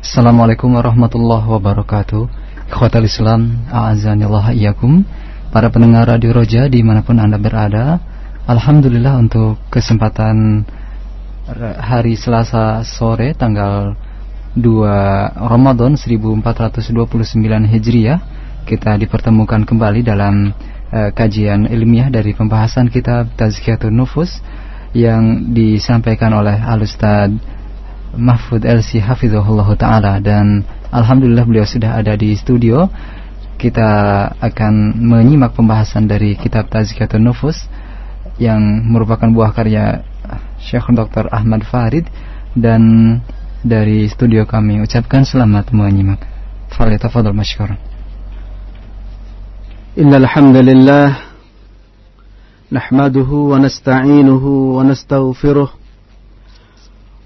Assalamualaikum warahmatullahi wabarakatuh. Ikhwatal Islam A'azanillah iyakum Para pendengar Radio Roja di mana pun anda berada Alhamdulillah untuk kesempatan hari Selasa sore tanggal 2 Ramadan 1429 Hijriah Kita dipertemukan kembali dalam uh, kajian ilmiah dari pembahasan kitab Tazkiyatun Nufus Yang disampaikan oleh Al-Ustadz Mahfud Elsi Hafizahullah Ta'ala dan Alhamdulillah beliau sudah ada di studio kita akan menyimak pembahasan dari kitab Tazkiyatun Nufus yang merupakan buah karya Syekh Dr. Ahmad Farid dan dari studio kami ucapkan selamat menyimak. Fadal masykur. Innal hamdalillah nahmaduhu wa nasta'inuhu wa nastaghfiruh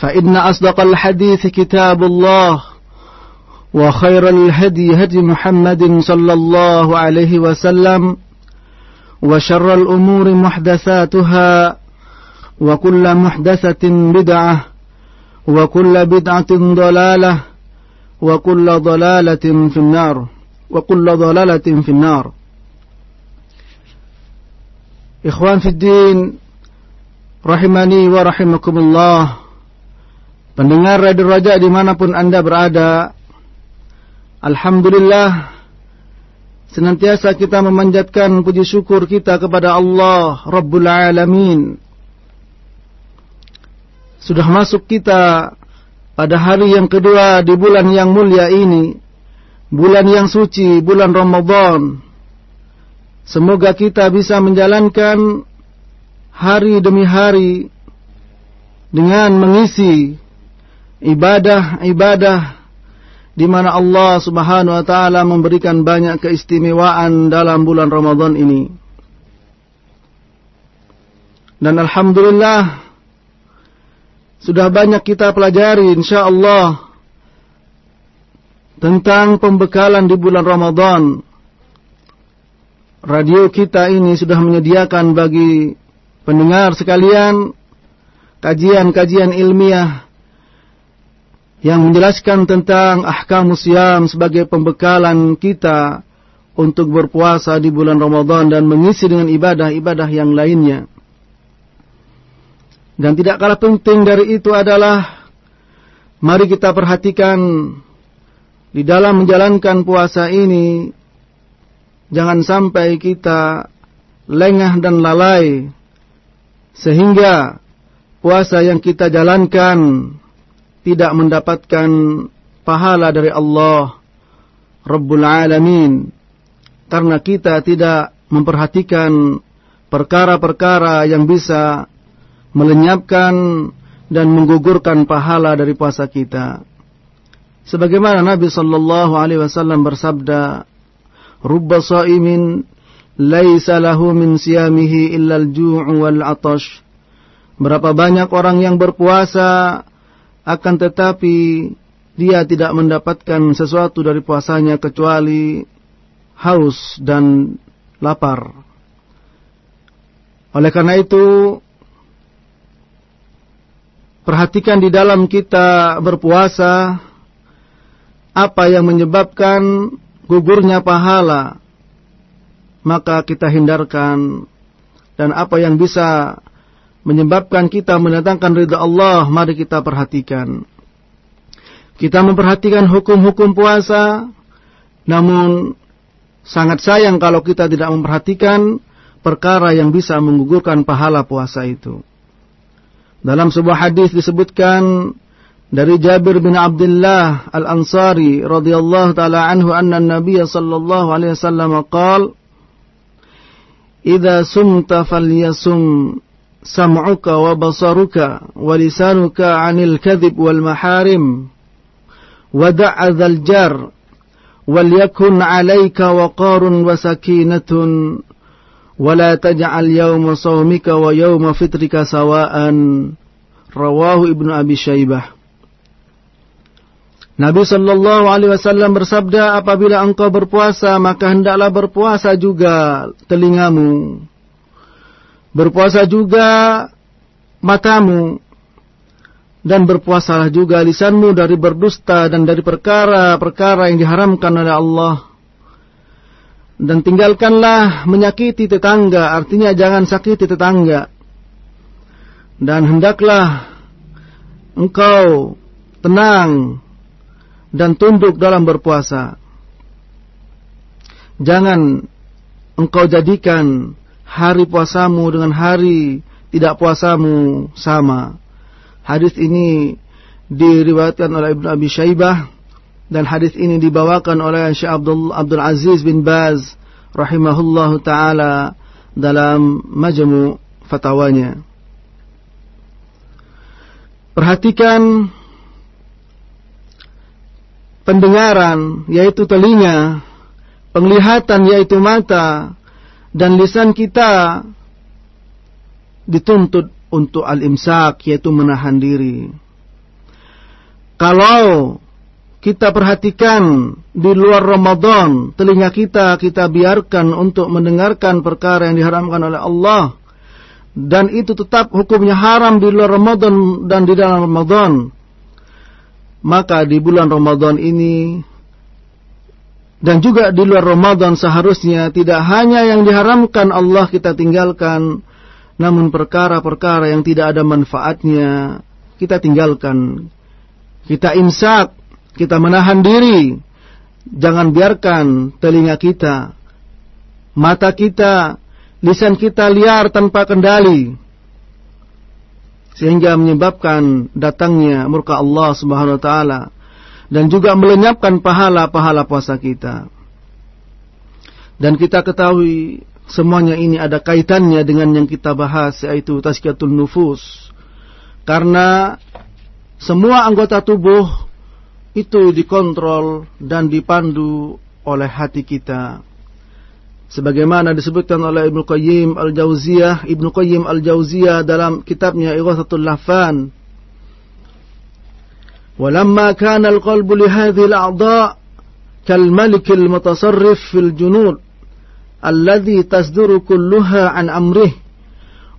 فإن أصدق الحديث كتاب الله وخير الهدي هدي محمد صلى الله عليه وسلم وشر الأمور محدثاتها وكل محدثة بدعة وكل بدعة ضلالة وكل ضلالة في النار وكل ضلالة في النار. إخوان في الدين رحمني ورحمكم الله. Pendengar Radio Raja di mana pun Anda berada Alhamdulillah Senantiasa kita memanjatkan puji syukur kita kepada Allah Rabbul Alamin. Sudah masuk kita pada hari yang kedua di bulan yang mulia ini Bulan yang suci, bulan Ramadan. Semoga kita bisa menjalankan hari demi hari Dengan mengisi ibadah-ibadah di mana Allah Subhanahu wa taala memberikan banyak keistimewaan dalam bulan Ramadan ini. Dan alhamdulillah sudah banyak kita pelajari insyaallah tentang pembekalan di bulan Ramadan. Radio kita ini sudah menyediakan bagi pendengar sekalian kajian-kajian ilmiah yang menjelaskan tentang ahkam siam sebagai pembekalan kita untuk berpuasa di bulan Ramadan dan mengisi dengan ibadah-ibadah yang lainnya. Dan tidak kalah penting dari itu adalah mari kita perhatikan di dalam menjalankan puasa ini jangan sampai kita lengah dan lalai sehingga puasa yang kita jalankan tidak mendapatkan pahala dari Allah Rabbul Alamin karena kita tidak memperhatikan perkara-perkara yang bisa melenyapkan dan menggugurkan pahala dari puasa kita. Sebagaimana Nabi sallallahu alaihi wasallam bersabda, "Rubba sha'imin laisa lahu min siyamihi illa al-ju' wal 'atash." Berapa banyak orang yang berpuasa akan tetapi dia tidak mendapatkan sesuatu dari puasanya kecuali haus dan lapar. Oleh karena itu, perhatikan di dalam kita berpuasa apa yang menyebabkan gugurnya pahala, maka kita hindarkan dan apa yang bisa menyebabkan kita mendatangkan ridha Allah, mari kita perhatikan. Kita memperhatikan hukum-hukum puasa, namun sangat sayang kalau kita tidak memperhatikan perkara yang bisa menggugurkan pahala puasa itu. Dalam sebuah hadis disebutkan dari Jabir bin Abdullah Al-Ansari radhiyallahu taala anhu anna Nabi sallallahu alaihi wasallam qaal "Idza sumta falyasum sam'uka wa basaruka wa lisanuka 'anil kadhib wal maharim. Wa da'a dzal jar wal yakun 'alaika waqarun wa sakinatun. Wa la taj'al yawma sawmika wa yawma fitrika sawa'an. Rawahu ibnu abi syaibah Nabi sallallahu Alaihi Wasallam bersabda, apabila engkau berpuasa, maka hendaklah berpuasa juga telingamu berpuasa juga matamu, dan berpuasalah juga lisanmu dari berdusta dan dari perkara-perkara yang diharamkan oleh Allah dan tinggalkanlah menyakiti tetangga, artinya jangan sakiti tetangga. Dan hendaklah engkau tenang dan tunduk dalam berpuasa. Jangan engkau jadikan hari puasamu dengan hari tidak puasamu sama. Hadis ini diriwayatkan oleh Ibnu Abi Syaibah dan hadis ini dibawakan oleh Syekh Abdul, Abdul Aziz bin Baz rahimahullahu taala dalam majmu fatwanya. Perhatikan pendengaran yaitu telinga, penglihatan yaitu mata dan lisan kita dituntut untuk al-imsak yaitu menahan diri. Kalau kita perhatikan di luar Ramadan, telinga kita kita biarkan untuk mendengarkan perkara yang diharamkan oleh Allah. Dan itu tetap hukumnya haram di luar Ramadan dan di dalam Ramadan. Maka di bulan Ramadan ini dan juga di luar Ramadan seharusnya tidak hanya yang diharamkan Allah kita tinggalkan, namun perkara-perkara yang tidak ada manfaatnya kita tinggalkan. Kita imsak kita menahan diri. Jangan biarkan telinga kita, mata kita, lisan kita liar tanpa kendali. Sehingga menyebabkan datangnya murka Allah subhanahu wa ta'ala. Dan juga melenyapkan pahala-pahala puasa kita. Dan kita ketahui semuanya ini ada kaitannya dengan yang kita bahas yaitu tazkiyatul nufus. Karena semua anggota tubuh itu dikontrol dan dipandu oleh hati kita. Sebagaimana disebutkan oleh Ibnu Qayyim Al-Jauziyah, Ibnu Qayyim Al-Jauziyah dalam kitabnya Ighathatul Lahfan. ولما كان القلب لهذه الأعضاء كالملك المتصرف في الجنود الذي تصدر كلها عن أمره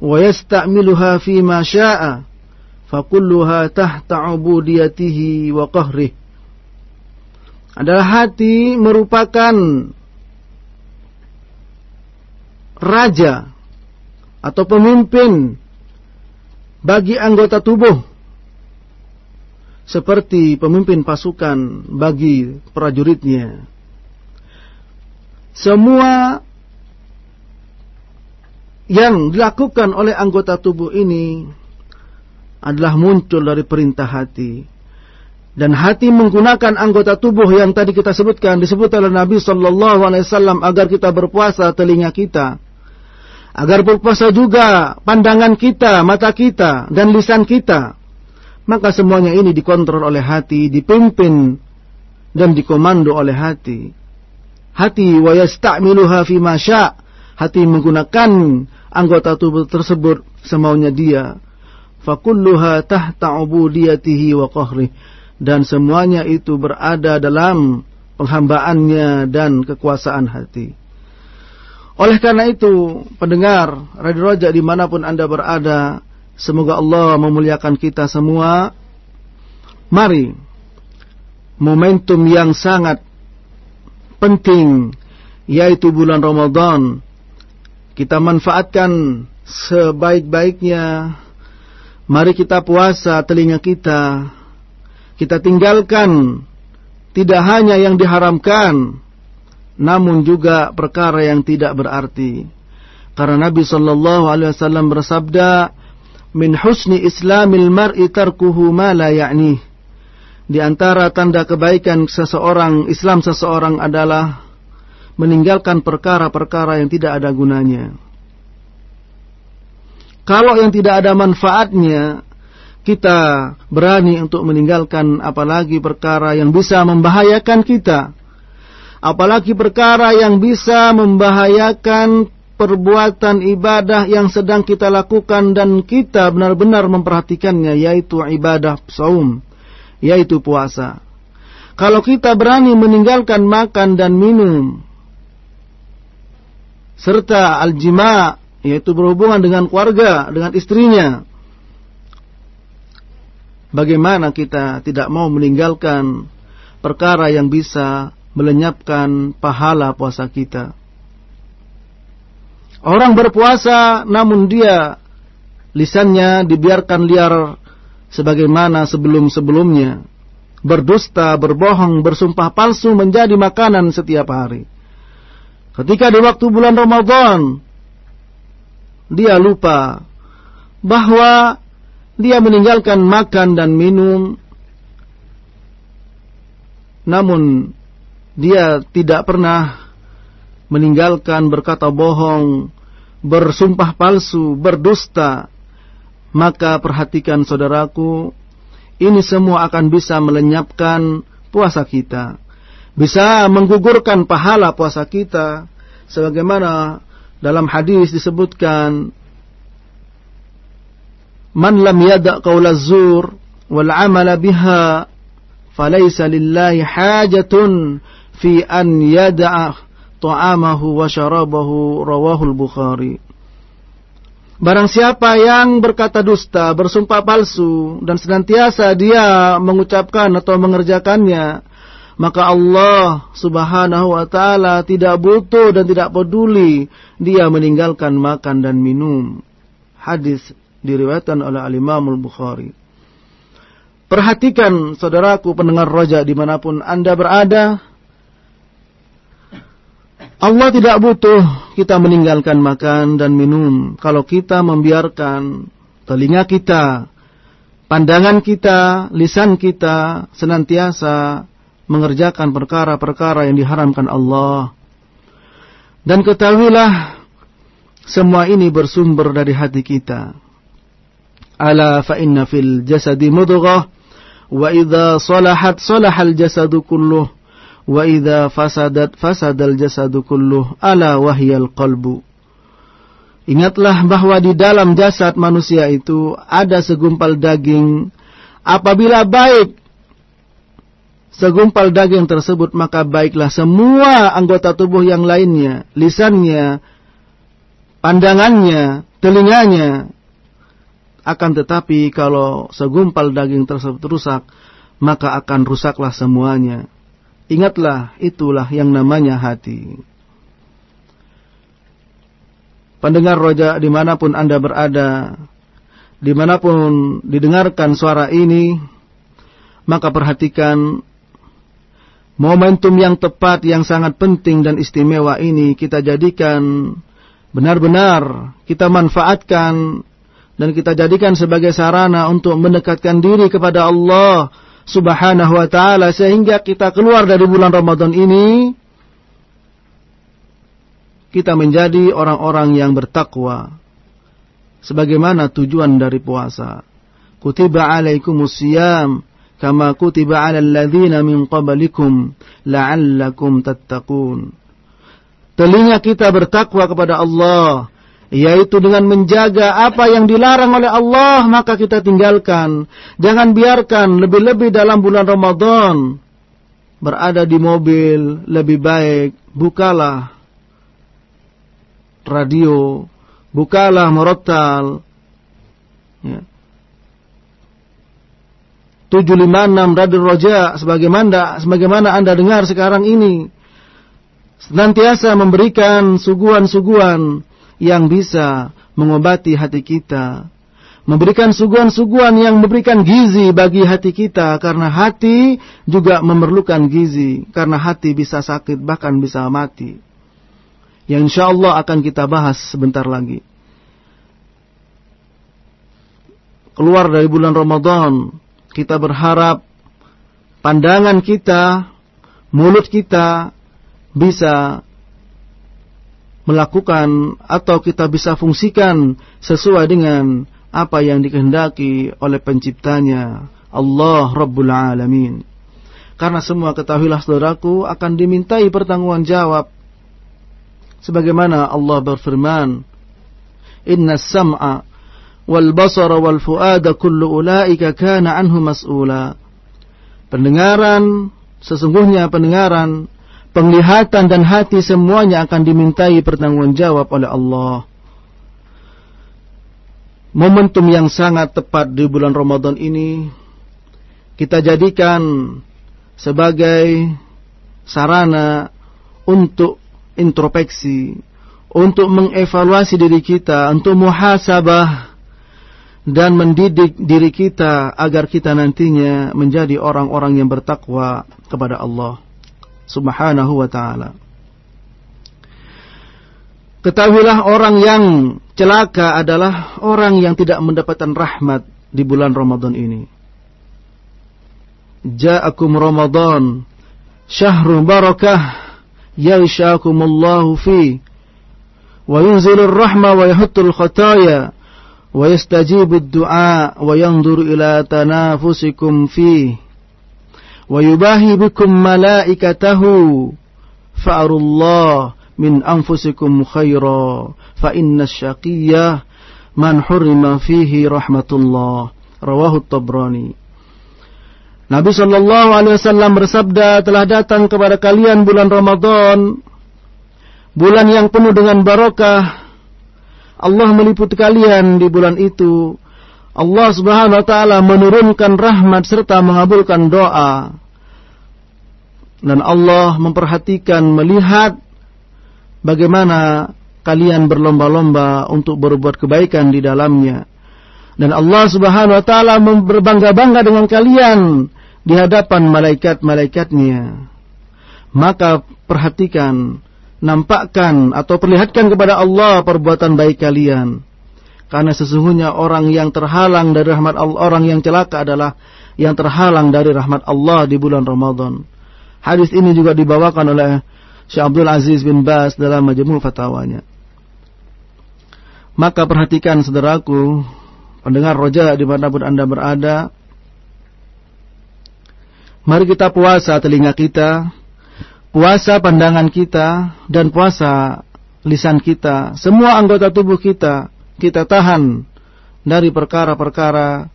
ويستعملها فيما شاء فكلها تحت عبوديته وقهره adalah hati merupakan raja atau pemimpin bagi anggota tubuh seperti pemimpin pasukan bagi prajuritnya. Semua yang dilakukan oleh anggota tubuh ini adalah muncul dari perintah hati dan hati menggunakan anggota tubuh yang tadi kita sebutkan disebut oleh Nabi Shallallahu Alaihi Wasallam agar kita berpuasa telinga kita, agar berpuasa juga pandangan kita, mata kita dan lisan kita. Maka semuanya ini dikontrol oleh hati, dipimpin dan dikomando oleh hati. Hati wa yasta'miluha fi. Hati menggunakan anggota tubuh tersebut semaunya dia. Fakulluha tahta ubudiyatihi wa qahrih dan semuanya itu berada dalam penghambaannya dan kekuasaan hati. Oleh karena itu, pendengar Radio Roja di mana pun Anda berada, semoga Allah memuliakan kita semua. Mari, momentum yang sangat penting, yaitu bulan Ramadan, kita manfaatkan sebaik-baiknya. Mari kita puasa telinga kita. Kita tinggalkan tidak hanya yang diharamkan, namun juga perkara yang tidak berarti. Karena Nabi sallallahu alaihi wasallam bersabda, "Min husni islamil mar'i tarkuhu ma la ya'ni." Di antara tanda kebaikan seseorang, Islam seseorang adalah meninggalkan perkara-perkara yang tidak ada gunanya. Kalau yang tidak ada manfaatnya, kita berani untuk meninggalkan apalagi perkara yang bisa membahayakan kita apalagi perkara yang bisa membahayakan perbuatan ibadah yang sedang kita lakukan dan kita benar-benar memperhatikannya yaitu ibadah saum yaitu puasa kalau kita berani meninggalkan makan dan minum serta aljima yaitu berhubungan dengan keluarga dengan istrinya bagaimana kita tidak mau meninggalkan perkara yang bisa melenyapkan pahala puasa kita. Orang berpuasa namun dia lisannya dibiarkan liar sebagaimana sebelum-sebelumnya. Berdusta, berbohong, bersumpah palsu menjadi makanan setiap hari. Ketika di waktu bulan Ramadan, dia lupa bahwa dia meninggalkan makan dan minum. Namun dia tidak pernah meninggalkan berkata bohong, bersumpah palsu, berdusta, maka perhatikan saudaraku, ini semua akan bisa melenyapkan puasa kita. Bisa menggugurkan pahala puasa kita. Sebagaimana dalam hadis disebutkan, Man lam yada' qawla zur wal amala biha falaysa lillahi hajatun fi an yada'a ta'amahu wa syarabahu rawahul Bukhari. Barang siapa yang berkata dusta, bersumpah palsu, dan senantiasa dia mengucapkan atau mengerjakannya, maka Allah subhanahu wa ta'ala tidak butuh dan tidak peduli dia meninggalkan makan dan minum. Hadis diriwayatkan oleh Al-Imamul Bukhari. Perhatikan saudaraku pendengar roja di mana pun anda berada, Allah tidak butuh kita meninggalkan makan dan minum kalau kita membiarkan telinga kita, pandangan kita, lisan kita senantiasa mengerjakan perkara-perkara yang diharamkan Allah. Dan ketahuilah semua ini bersumber dari hati kita. Ala fa inna fil jasadi mudghah wa idza salahat salahal jasadu kulluh wa idza fasadat fasadal jasadu kulluh ala wahyal qalbu. Ingatlah bahwa di dalam jasad manusia itu ada segumpal daging. Apabila baik segumpal daging tersebut maka baiklah semua anggota tubuh yang lainnya lisannya pandangannya telinganya. Akan tetapi kalau segumpal daging tersebut rusak maka akan rusaklah semuanya Ingatlah, itulah yang namanya hati. Pendengar roja di mana pun Anda berada, di mana pun didengarkan suara ini, maka perhatikan momentum yang tepat yang sangat penting dan istimewa ini kita jadikan benar-benar kita manfaatkan dan kita jadikan sebagai sarana untuk mendekatkan diri kepada Allah subhanahu wa ta'ala sehingga kita keluar dari bulan Ramadan ini kita menjadi orang-orang yang bertakwa. Sebagaimana tujuan dari puasa. Kutiba alaikumus siyam kama kutiba alal min qablikum la'allakum tattaqun. Telinga kita bertakwa kepada Allah yaitu dengan menjaga apa yang dilarang oleh Allah maka kita tinggalkan jangan biarkan lebih-lebih dalam bulan Ramadan berada di mobil lebih baik bukalah radio, bukalah murattal. Ya. 756 Radio Roja sebagaimana sebagaimana Anda dengar sekarang ini senantiasa memberikan suguhan-suguhan yang bisa mengobati hati kita memberikan suguhan-suguhan yang memberikan gizi bagi hati kita karena hati juga memerlukan gizi karena hati bisa sakit bahkan bisa mati. Yang insya Allah akan kita bahas sebentar lagi. Keluar dari bulan Ramadan kita berharap pandangan kita mulut kita bisa melakukan atau kita bisa fungsikan sesuai dengan apa yang dikehendaki oleh penciptanya Allah Rabbul Alamin. Karena semua ketahuilah saudaraku akan dimintai pertanggungan jawab. Sebagaimana Allah berfirman, Inna sam'a wal basara wal fuada kullu ulaika kana anhu mas'ula. Pendengaran, sesungguhnya pendengaran, penglihatan dan hati semuanya akan dimintai pertanggungan jawab oleh Allah. Momentum yang sangat tepat di bulan Ramadan ini kita jadikan sebagai sarana untuk introspeksi, untuk mengevaluasi diri kita, untuk muhasabah dan mendidik diri kita agar kita nantinya menjadi orang-orang yang bertakwa kepada Allah Subhanahu wa taala. Ketahuilah orang yang celaka adalah orang yang tidak mendapatkan rahmat di bulan Ramadan ini. Ja'akum Ramadan syahrul barakah yaghshakumullahu fi wa yunzilur rahma wa yahuttul khataya wa yastajibud du'a wa yanzur ila tanafusikum fi yubahi bikum malaikatahu fa'arullah min anfusikum khaira fa inna syaqiyah man hurima fihi rahmatullah rawahu tabrani Nabi sallallahu alaihi wasallam bersabda telah datang kepada kalian bulan Ramadan bulan yang penuh dengan barakah Allah meliputi kalian di bulan itu. Allah Subhanahu wa taala menurunkan rahmat serta mengabulkan doa dan Allah memperhatikan melihat bagaimana kalian berlomba-lomba untuk berbuat kebaikan di dalamnya. Dan Allah Subhanahu wa taala berbangga-bangga dengan kalian di hadapan malaikat-malaikatnya. Maka perhatikan, nampakkan atau perlihatkan kepada Allah perbuatan baik kalian. Karena sesungguhnya orang yang terhalang dari rahmat Allah, orang yang celaka adalah yang terhalang dari rahmat Allah di bulan Ramadan. Hadis ini juga dibawakan oleh Syekh Abdul Aziz bin Bas dalam majmul fatwanya. Maka perhatikan saudaraku, pendengar roja di mana pun anda berada, mari kita puasa telinga kita, puasa pandangan kita, dan puasa lisan kita, semua anggota tubuh kita, kita tahan dari perkara-perkara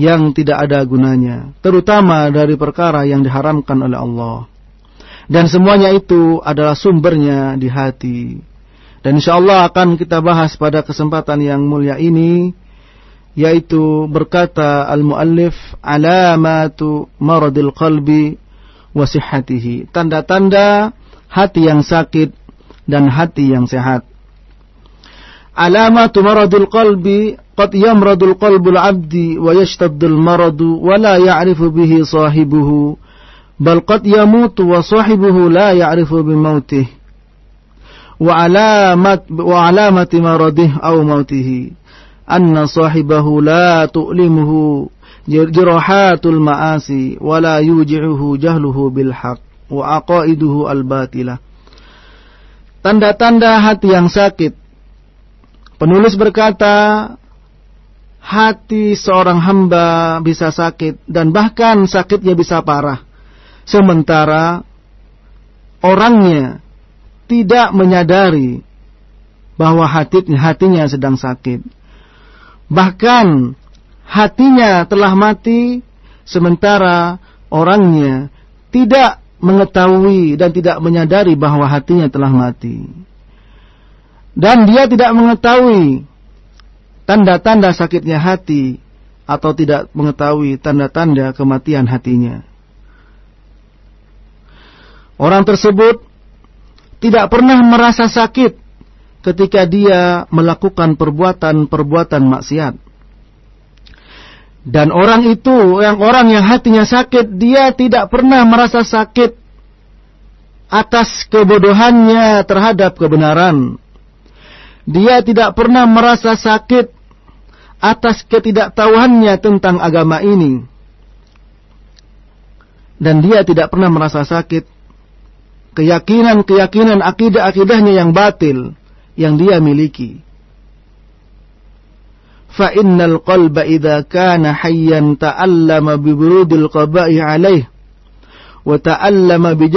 yang tidak ada gunanya, terutama dari perkara yang diharamkan oleh Allah. Dan semuanya itu adalah sumbernya di hati. Dan insya Allah akan kita bahas pada kesempatan yang mulia ini. Yaitu berkata al-muallif alamatu maradil qalbi wasihatihi. Tanda-tanda hati yang sakit dan hati yang sehat. Alamatu maradil qalbi ya'rifu bihi sahibuhu. Bal qad yamutu wa sahibuhu la ya'rifu bimautih wa alamat wa alamati maradih aw mautihi. Anna sahibahu la tu'limuhu jirahatul ma'asi wa la yuji'uhu jahluhu bil haq wa aqaiduhu al batilah tanda-tanda hati yang sakit. Penulis berkata hati seorang hamba bisa sakit dan bahkan sakitnya bisa parah Sementara orangnya tidak menyadari bahwa hatinya, hatinya sedang sakit. Bahkan hatinya telah mati sementara orangnya tidak mengetahui dan tidak menyadari bahwa hatinya telah mati. dan dia tidak mengetahui tanda-tanda sakitnya hati atau tidak mengetahui tanda-tanda kematian hatinya. Orang tersebut tidak pernah merasa sakit ketika dia melakukan perbuatan-perbuatan maksiat. Dan orang itu, yang orang yang hatinya sakit, dia tidak pernah merasa sakit atas kebodohannya terhadap kebenaran. Dia tidak pernah merasa sakit atas ketidaktahuannya tentang agama ini. Dan dia tidak pernah merasa sakit keyakinan-keyakinan akidah-akidahnya yang batil yang dia miliki. Innal qalba idza kana hayyan ta'allama bi burudil qaba'i alaih wa ta'allama bi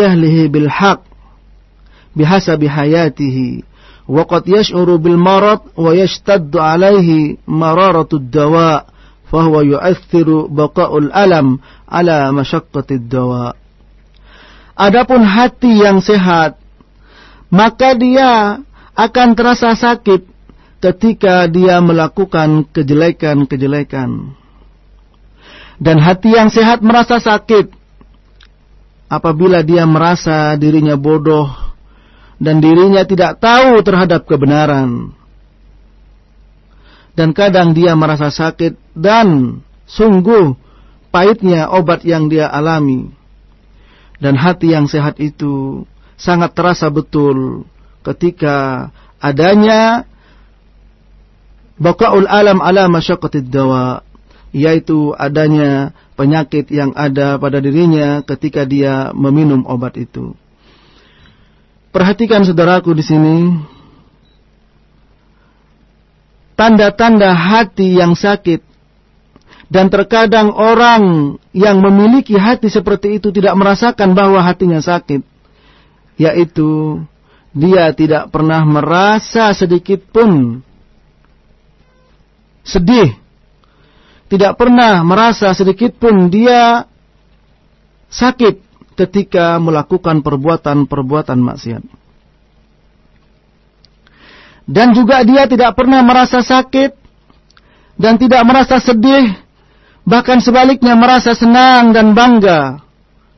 jahlihi bil haqq bihasabi hayatihi وقد يشعر بالمرض ويشتد عليه مرارة الدواء فهو يؤثر بقاء الألم على مشقة الدواء Adapun hati yang sehat, maka dia akan terasa sakit ketika dia melakukan kejelekan-kejelekan. Dan hati yang sehat merasa sakit apabila dia merasa dirinya bodoh dan dirinya tidak tahu terhadap kebenaran. Dan kadang dia merasa sakit dan sungguh pahitnya obat yang dia alami. Dan hati yang sehat itu sangat terasa betul ketika adanya bakaul alam ala masyaqqatid dawa yaitu adanya penyakit yang ada pada dirinya ketika dia meminum obat itu. Perhatikan saudaraku di sini. Tanda-tanda hati yang sakit. Dan terkadang orang yang memiliki hati seperti itu tidak merasakan bahwa hatinya sakit. Yaitu dia tidak pernah merasa sedikit pun sedih. Tidak pernah merasa sedikit pun dia sakit ketika melakukan perbuatan-perbuatan maksiat. Dan juga dia tidak pernah merasa sakit dan tidak merasa sedih, bahkan sebaliknya merasa senang dan bangga,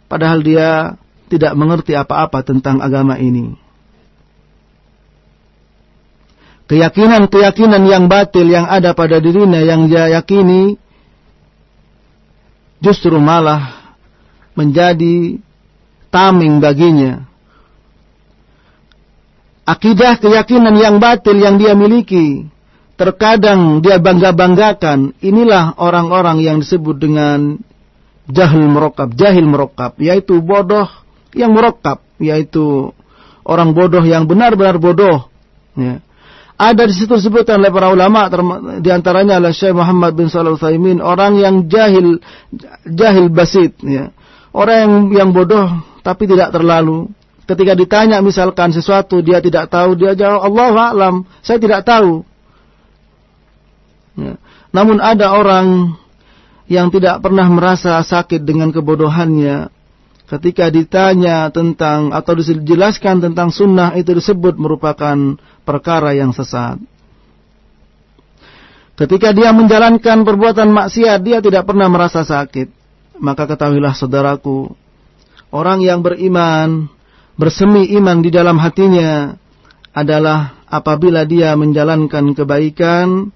padahal dia tidak mengerti apa-apa tentang agama ini. Keyakinan-keyakinan yang batil yang ada pada dirinya yang dia yakini justru malah menjadi tameng baginya. Akidah keyakinan yang batil yang dia miliki, terkadang dia bangga-banggakan. Inilah orang-orang yang disebut dengan jahil merokap, jahil merokap, yaitu bodoh yang merokap, yaitu orang bodoh yang benar-benar bodoh. Ya. Ada di situ disebutkan oleh para ulama di antaranya adalah Syekh Muhammad bin Shalih Al orang yang jahil jahil basit ya. Orang yang bodoh tapi tidak terlalu. Ketika ditanya misalkan sesuatu dia tidak tahu, dia jawab Allah alam, saya tidak tahu. Ya. Namun ada orang yang tidak pernah merasa sakit dengan kebodohannya. Ketika ditanya tentang atau dijelaskan tentang sunnah itu disebut merupakan perkara yang sesat. Ketika dia menjalankan perbuatan maksiat, dia tidak pernah merasa sakit. Maka ketahuilah saudaraku, orang yang beriman, bersemi iman di dalam hatinya adalah apabila dia menjalankan kebaikan,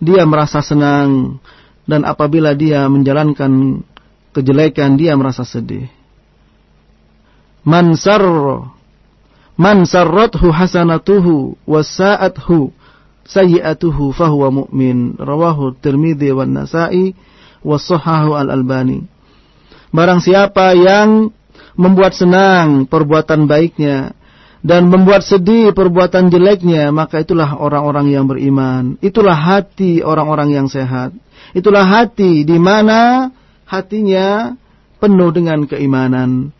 dia merasa senang dan apabila dia menjalankan kejelekan dia merasa sedih. Man sarrathu hasanatuhu wasa'athu sayyi'atuhu fahuwa mu'min rawahu Tirmidzi wan Nasa'i wa al-Albani. Barang siapa yang membuat senang perbuatan baiknya dan membuat sedih perbuatan jeleknya, maka itulah orang-orang yang beriman. Itulah hati orang-orang yang sehat. Itulah hati di mana hatinya penuh dengan keimanan.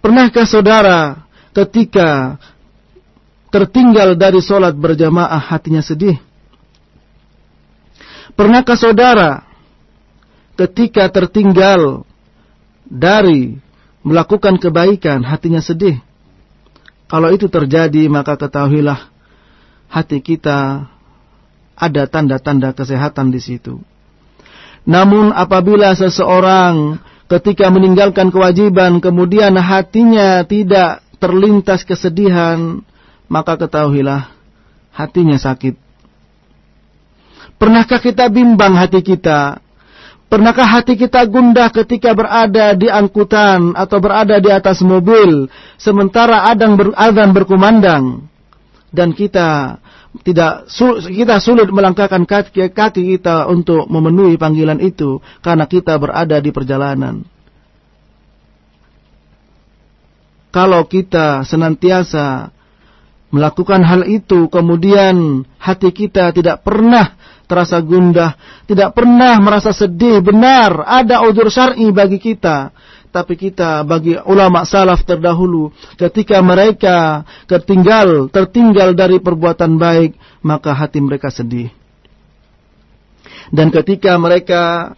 Pernahkah saudara ketika tertinggal dari sholat berjamaah hatinya sedih? Pernahkah saudara ketika tertinggal dari melakukan kebaikan, hatinya sedih. Kalau itu terjadi, maka ketahuilah hati kita ada tanda-tanda kesehatan di situ. Namun apabila seseorang ketika meninggalkan kewajiban kemudian hatinya tidak terlintas kesedihan, maka ketahuilah hatinya sakit. Pernahkah kita bimbang hati kita? Pernahkah hati kita gundah ketika berada di angkutan atau berada di atas mobil sementara adang ber, berkumandang dan kita tidak kita sulit melangkahkan kaki, kaki kita untuk memenuhi panggilan itu karena kita berada di perjalanan. Kalau kita senantiasa melakukan hal itu kemudian hati kita tidak pernah terasa gundah, tidak pernah merasa sedih. Benar, ada udur syar'i bagi kita. Tapi kita bagi ulama salaf terdahulu, ketika mereka tertinggal, tertinggal dari perbuatan baik, maka hati mereka sedih. Dan ketika mereka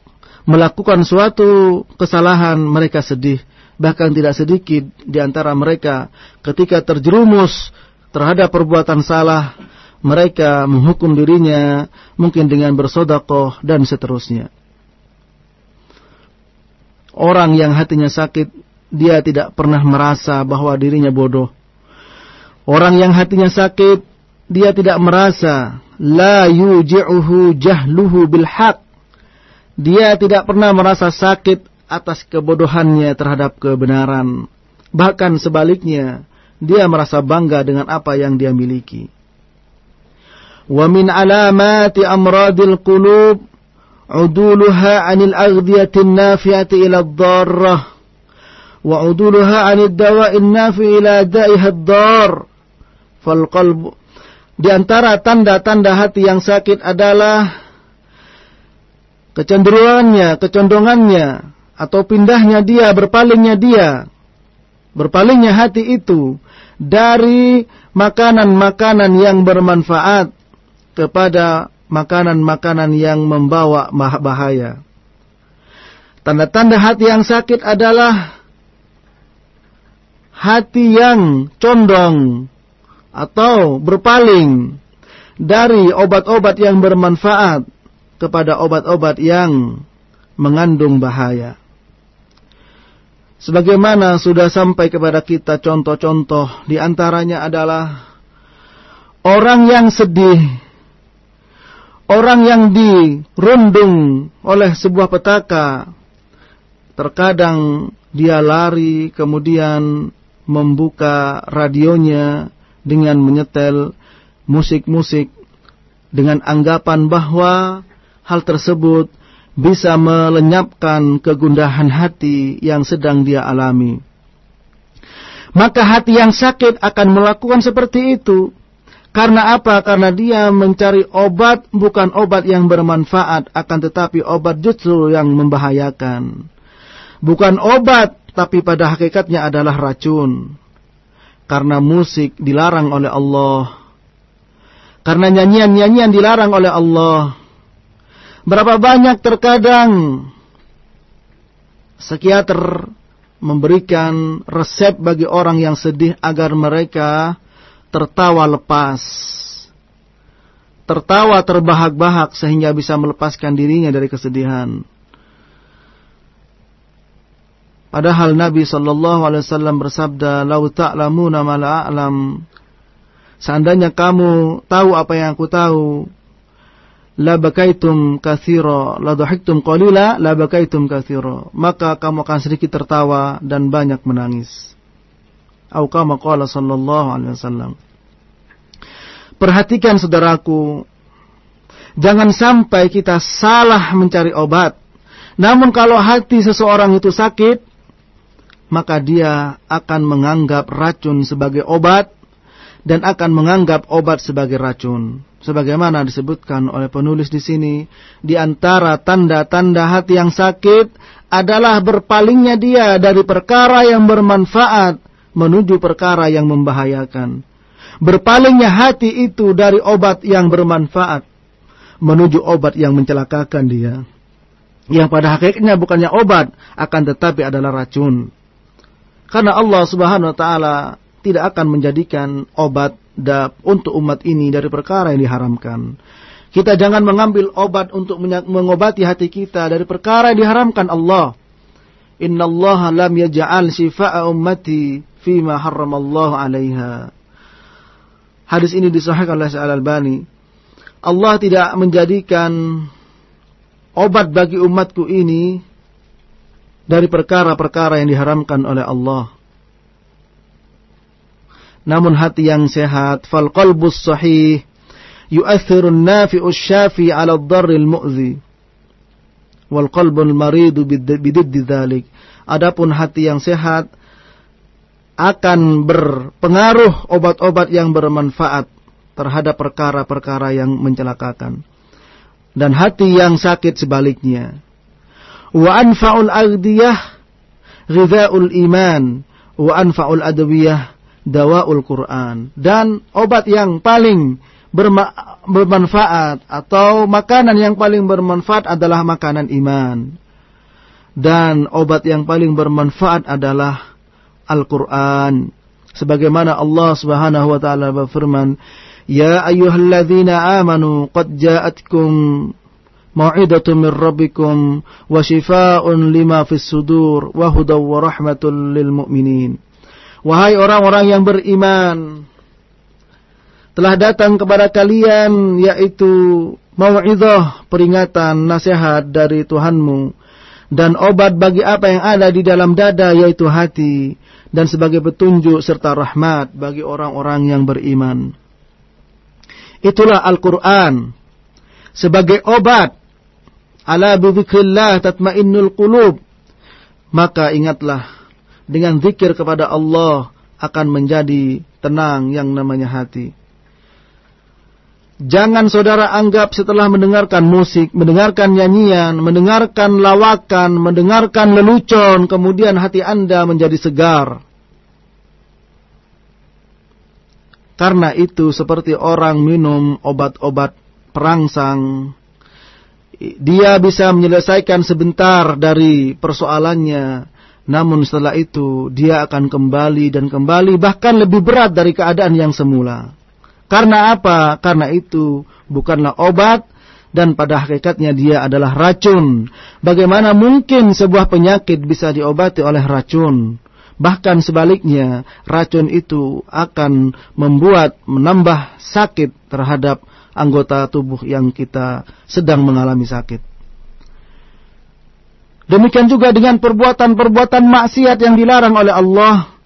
melakukan suatu kesalahan, mereka sedih. Bahkan tidak sedikit di antara mereka ketika terjerumus terhadap perbuatan salah, mereka menghukum dirinya mungkin dengan bersodakoh dan seterusnya. Orang yang hatinya sakit, dia tidak pernah merasa bahwa dirinya bodoh. Orang yang hatinya sakit, dia tidak merasa la yuji'uhu jahluhu bil haq. Dia tidak pernah merasa sakit atas kebodohannya terhadap kebenaran. Bahkan sebaliknya, dia merasa bangga dengan apa yang dia miliki. ومن علامات أمراض القلوب عدولها عن الأغذية النافعة إلى الضارة وعدولها عن الدواء النافع إلى دائها الضار فالقلب di antara tanda-tanda hati yang sakit adalah kecenderungannya, kecondongannya atau pindahnya dia, berpalingnya dia, berpalingnya hati itu dari makanan-makanan yang bermanfaat kepada makanan-makanan yang membawa bahaya. Tanda-tanda hati yang sakit adalah hati yang condong atau berpaling dari obat-obat yang bermanfaat kepada obat-obat yang mengandung bahaya. Sebagaimana sudah sampai kepada kita contoh-contoh di antaranya adalah orang yang sedih Orang yang dirundung oleh sebuah petaka, terkadang dia lari kemudian membuka radionya dengan menyetel musik-musik dengan anggapan bahwa hal tersebut bisa melenyapkan kegundahan hati yang sedang dia alami. Maka hati yang sakit akan melakukan seperti itu karena apa? Karena dia mencari obat bukan obat yang bermanfaat, akan tetapi obat justru yang membahayakan. Bukan obat, tapi pada hakikatnya adalah racun. Karena musik dilarang oleh Allah. Karena nyanyian-nyanyian dilarang oleh Allah. Berapa banyak terkadang psikiater memberikan resep bagi orang yang sedih agar mereka tertawa lepas. Tertawa terbahak-bahak sehingga bisa melepaskan dirinya dari kesedihan. Padahal Nabi sallallahu alaihi wasallam bersabda, "Lau ta'lamuna ma a'lam." Seandainya kamu tahu apa yang aku tahu, la bakaitum katsira, la dhahiktum qalila, la bakaitum katsira. Maka kamu akan sedikit tertawa dan banyak menangis. Atau qala sallallahu alaihi wasallam. Perhatikan saudaraku, jangan sampai kita salah mencari obat. Namun kalau hati seseorang itu sakit, maka dia akan menganggap racun sebagai obat dan akan menganggap obat sebagai racun. Sebagaimana disebutkan oleh penulis di sini, di antara tanda-tanda hati yang sakit adalah berpalingnya dia dari perkara yang bermanfaat menuju perkara yang membahayakan. Berpalingnya hati itu dari obat yang bermanfaat menuju obat yang mencelakakan dia. Yang pada hakikatnya bukannya obat, akan tetapi adalah racun. Karena Allah Subhanahu wa taala tidak akan menjadikan obat untuk umat ini dari perkara yang diharamkan. Kita jangan mengambil obat untuk mengobati hati kita dari perkara yang diharamkan Allah. Inna Allah lam yaj'al shifa'a ummati fima harramallahu 'alaiha. Hadis ini disahihkan oleh Syekh Al-Albani. Allah tidak menjadikan obat bagi umatku ini dari perkara-perkara yang diharamkan oleh Allah. Namun hati yang sehat, fal qalbus sahih yu'athirun nafi'us syafi 'ala ad-darril mu'zi. Wal qalbul maridu bididdi dzalik. Adapun hati yang sehat akan berpengaruh obat-obat yang bermanfaat terhadap perkara-perkara yang mencelakakan. Dan hati yang sakit sebaliknya. Wa anfa'ul agdiyah ghidha'ul iman wa anfa'ul adwiyah dawaul Quran. Dan obat yang paling bermanfaat atau makanan yang paling bermanfaat adalah makanan iman. Dan obat yang paling bermanfaat adalah Al-Quran. Sebagaimana Allah subhanahu wa ta'ala berfirman, Ya ayyuhalladzina amanu qad ja'atkum mau'idatu min rabbikum wa shifaa'un lima fis sudur wa hudaw wa rahmatul lil mu'minin. Wahai orang-orang yang beriman, telah datang kepada kalian yaitu mau'idah peringatan nasihat dari Tuhanmu dan obat bagi apa yang ada di dalam dada yaitu hati dan sebagai petunjuk serta rahmat bagi orang-orang yang beriman. Itulah Al-Quran sebagai obat ala bidzikrillah tatmainnul qulub. Maka ingatlah dengan zikir kepada Allah akan menjadi tenang yang namanya hati. Jangan saudara anggap setelah mendengarkan musik, mendengarkan nyanyian, mendengarkan lawakan, mendengarkan lelucon, kemudian hati Anda menjadi segar. Karena itu seperti orang minum obat-obat perangsang. Dia bisa menyelesaikan sebentar dari persoalannya. Namun setelah itu dia akan kembali dan kembali bahkan lebih berat dari keadaan yang semula. Karena apa? Karena itu bukanlah obat dan pada hakikatnya dia adalah racun. Bagaimana mungkin sebuah penyakit bisa diobati oleh racun? Bahkan sebaliknya, racun itu akan membuat menambah sakit terhadap anggota tubuh yang kita sedang mengalami sakit. Demikian juga dengan perbuatan-perbuatan maksiat yang dilarang oleh Allah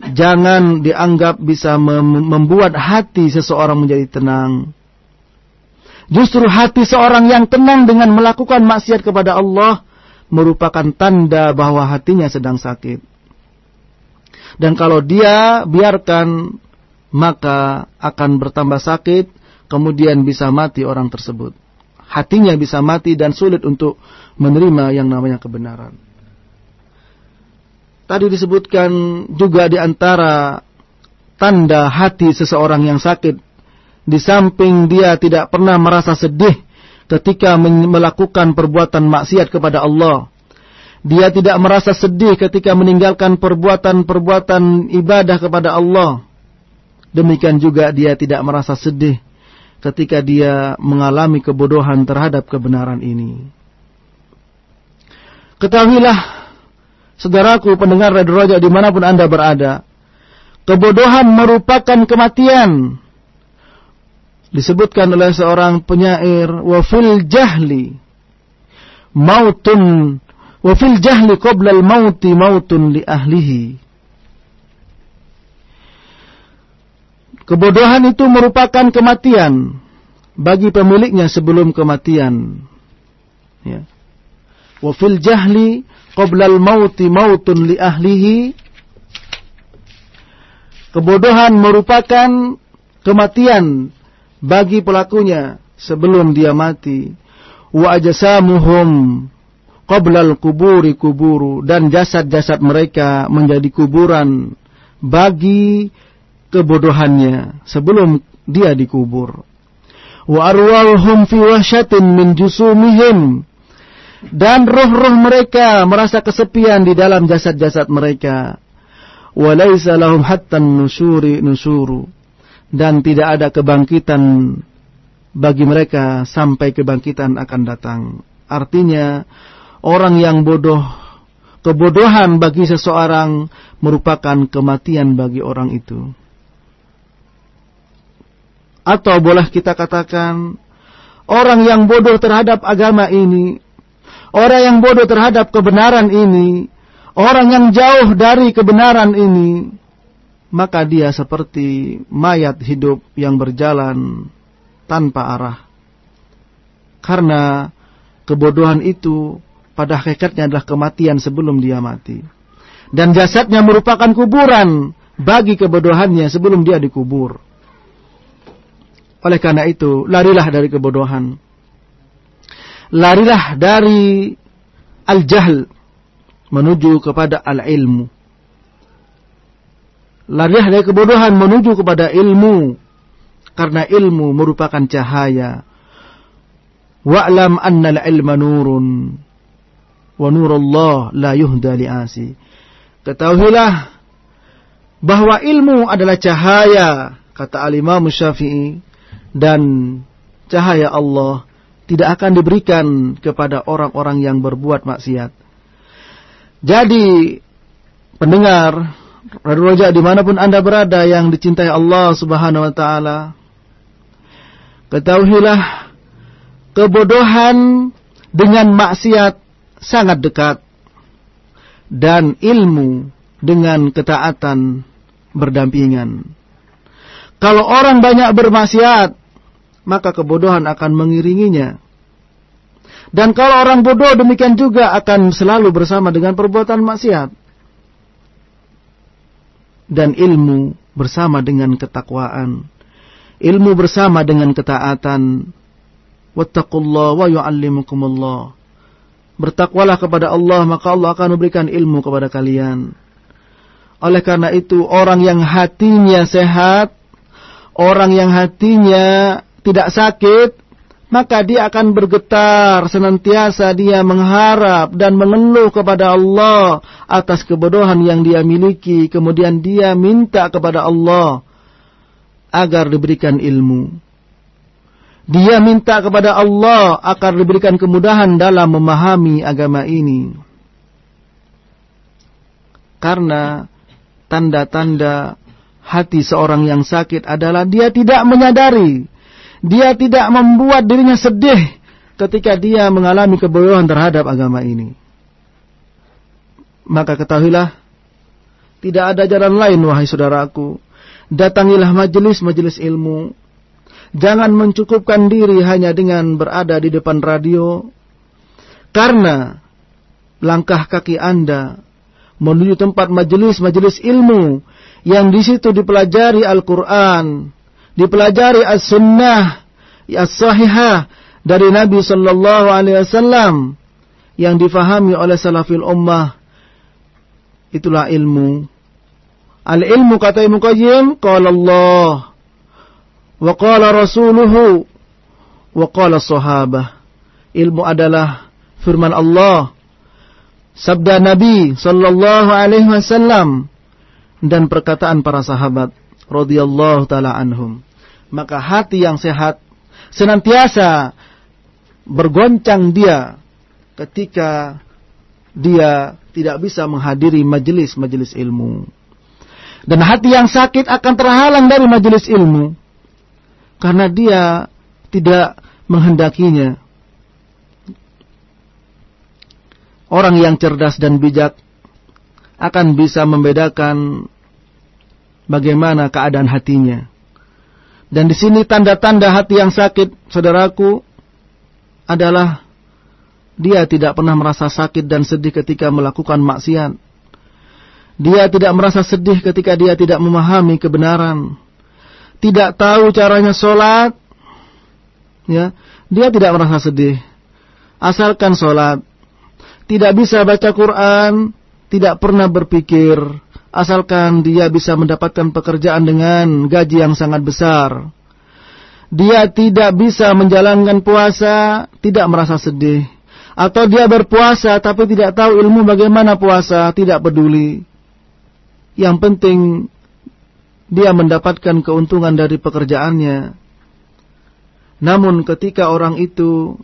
jangan dianggap bisa membuat hati seseorang menjadi tenang. Justru hati seorang yang tenang dengan melakukan maksiat kepada Allah merupakan tanda bahwa hatinya sedang sakit. Dan kalau dia biarkan maka akan bertambah sakit, kemudian bisa mati orang tersebut. Hatinya bisa mati dan sulit untuk menerima yang namanya kebenaran. Tadi disebutkan juga di antara tanda hati seseorang yang sakit. Di samping dia tidak pernah merasa sedih ketika melakukan perbuatan maksiat kepada Allah. Dia tidak merasa sedih ketika meninggalkan perbuatan-perbuatan ibadah kepada Allah. Demikian juga dia tidak merasa sedih ketika dia mengalami kebodohan terhadap kebenaran ini. Ketahuilah Saudaraku pendengar Radio Raja di mana pun anda berada. Kebodohan merupakan kematian. Disebutkan oleh seorang penyair. Wafil jahli. Mautun. Wafil jahli qoblal mauti mautun li ahlihi. Kebodohan itu merupakan kematian bagi pemiliknya sebelum kematian. Ya. Wafil jahli qoblal mauti mautun li ahlihi. Kebodohan merupakan kematian bagi pelakunya sebelum dia mati. Wa ajasamuhum qoblal kuburi kuburu dan jasad-jasad mereka menjadi kuburan bagi kebodohannya sebelum dia dikubur. Wa arwahuhum fi wahsyatin min jusumihim dan roh-roh mereka merasa kesepian di dalam jasad-jasad mereka. Walaysa lahum hatta nusuri nusuru. dan tidak ada kebangkitan bagi mereka sampai kebangkitan akan datang. Artinya orang yang bodoh, kebodohan bagi seseorang merupakan kematian bagi orang itu. Atau boleh kita katakan orang yang bodoh terhadap agama ini, orang yang bodoh terhadap kebenaran ini, orang yang jauh dari kebenaran ini, maka dia seperti mayat hidup yang berjalan tanpa arah. Karena kebodohan itu pada hakikatnya adalah kematian sebelum dia mati. Dan jasadnya merupakan kuburan bagi kebodohannya sebelum dia dikubur. Oleh karena itu, larilah dari kebodohan. Larilah dari al-jahl menuju kepada al-ilmu. Larilah dari kebodohan menuju kepada ilmu karena ilmu merupakan cahaya. Wa'lam anna al-ilma nurun wa nurullah la yuhda li'asi. Ketahuilah bahwa ilmu adalah cahaya, kata al-Imam Syafi'i, dan cahaya Allah tidak akan diberikan kepada orang-orang yang berbuat maksiat. Jadi, pendengar, Radio Roja di mana pun anda berada yang dicintai Allah subhanahu wa ta'ala, Ketahuilah kebodohan dengan maksiat sangat dekat dan ilmu dengan ketaatan berdampingan. Kalau orang banyak bermaksiat, maka kebodohan akan mengiringinya. Dan kalau orang bodoh demikian juga akan selalu bersama dengan perbuatan maksiat. Dan ilmu bersama dengan ketakwaan ilmu bersama dengan ketaatan. Wattaqullah wa yu'allimukumullah. Bertakwalah kepada Allah maka Allah akan memberikan ilmu kepada kalian. Oleh karena itu orang yang hatinya sehat, orang yang hatinya tidak sakit, maka dia akan bergetar senantiasa dia mengharap dan mengeluh kepada Allah atas kebodohan yang dia miliki, kemudian dia minta kepada Allah agar diberikan ilmu. Dia minta kepada Allah agar diberikan kemudahan dalam memahami agama ini. Karena tanda-tanda hati seorang yang sakit adalah dia tidak menyadari. Dia tidak membuat dirinya sedih ketika dia mengalami kebodohan terhadap agama ini. Maka ketahuilah, tidak ada jalan lain wahai saudaraku Datangilah majelis-majelis ilmu. Jangan mencukupkan diri hanya dengan berada di depan radio. Karena langkah kaki Anda menuju tempat majelis-majelis ilmu yang di situ dipelajari Al-Qur'an, dipelajari As-Sunnah, As-Sahihah dari Nabi sallallahu alaihi wasallam yang difahami oleh salafil ummah itulah ilmu Al-ilmu kata Ibnu Qayyim, qala Allah wa qala rasuluhu wa qala sahabah. Ilmu adalah firman Allah, sabda Nabi sallallahu alaihi wasallam dan perkataan para sahabat radhiyallahu taala anhum. Maka hati yang sehat senantiasa bergoncang dia ketika dia tidak bisa menghadiri majelis-majelis ilmu. Dan hati yang sakit akan terhalang dari majelis ilmu. Karena dia tidak menghendakinya. Orang yang cerdas dan bijak akan bisa membedakan bagaimana keadaan hatinya. Dan di sini tanda-tanda hati yang sakit, saudaraku, adalah dia tidak pernah merasa sakit dan sedih ketika melakukan maksiat. Dia tidak merasa sedih ketika dia tidak memahami kebenaran. Tidak tahu caranya sholat. Ya, dia tidak merasa sedih. Asalkan sholat. Tidak bisa baca Quran. Tidak pernah berpikir. Asalkan dia bisa mendapatkan pekerjaan dengan gaji yang sangat besar. Dia tidak bisa menjalankan puasa. Tidak merasa sedih. Atau dia berpuasa tapi tidak tahu ilmu bagaimana puasa. Tidak peduli yang penting dia mendapatkan keuntungan dari pekerjaannya. Namun ketika orang itu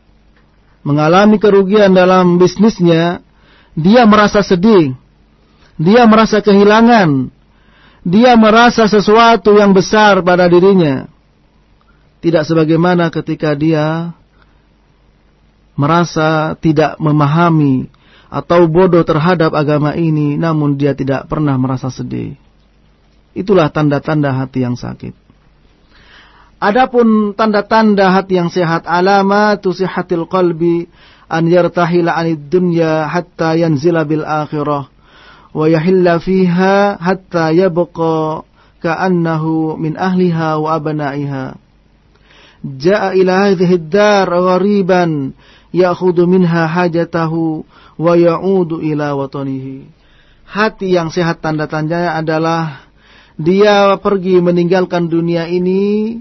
mengalami kerugian dalam bisnisnya, dia merasa sedih. Dia merasa kehilangan. Dia merasa sesuatu yang besar pada dirinya. Tidak sebagaimana ketika dia merasa tidak memahami atau bodoh terhadap agama ini namun dia tidak pernah merasa sedih. Itulah tanda-tanda hati yang sakit. Adapun tanda-tanda hati yang sehat alamatu sihatil qalbi an yartahila anid dunya hatta yanzila bil akhirah wa yahilla fiha hatta yabqa ka'annahu min ahliha wa abna'iha. Ja'a ila hadhihi ad-dar ghariban ya'khudhu minha hajatahu wa. Hati yang sehat tanda-tandanya adalah dia pergi meninggalkan dunia ini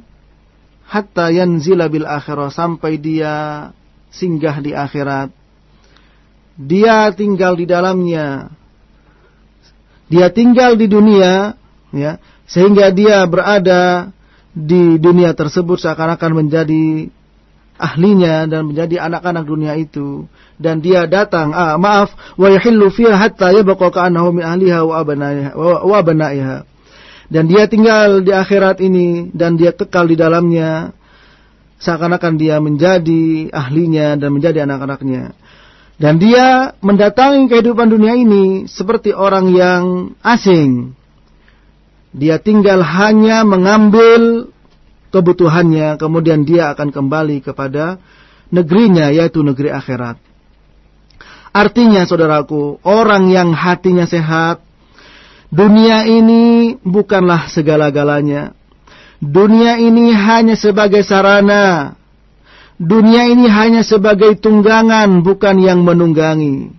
hatta yanzila bil akhirah sampai dia singgah di akhirat. Dia tinggal di dalamnya. Dia tinggal di dunia ya, sehingga dia berada di dunia tersebut seakan-akan menjadi ahlinya dan menjadi anak-anak dunia itu dan dia datang ah, maaf wa yahillu fiha hatta yabqa ka'annahu min ahliha wa abnaiha dan dia tinggal di akhirat ini dan dia kekal di dalamnya seakan-akan dia menjadi ahlinya dan menjadi anak-anaknya. Dan dia mendatangi kehidupan dunia ini seperti orang yang asing. Dia tinggal hanya mengambil kebutuhannya, kemudian dia akan kembali kepada negerinya, yaitu negeri akhirat. Artinya, saudaraku, orang yang hatinya sehat, Dunia ini bukanlah segala-galanya. Dunia ini hanya sebagai sarana. Dunia ini hanya sebagai tunggangan, bukan yang menunggangi.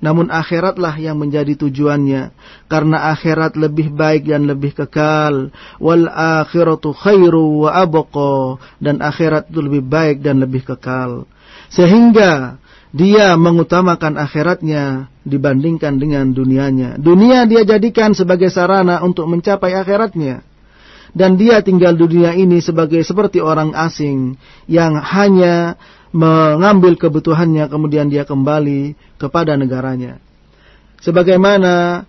Namun akhiratlah yang menjadi tujuannya. Karena akhirat lebih baik dan lebih kekal. Wal akhiratu khairu wa abqa. Dan akhirat itu lebih baik dan lebih kekal. Sehingga dia mengutamakan akhiratnya dibandingkan dengan dunianya. Dunia dia jadikan sebagai sarana untuk mencapai akhiratnya. Dan dia tinggal dunia ini sebagai seperti orang asing yang hanya mengambil kebutuhannya kemudian dia kembali kepada negaranya. Sebagaimana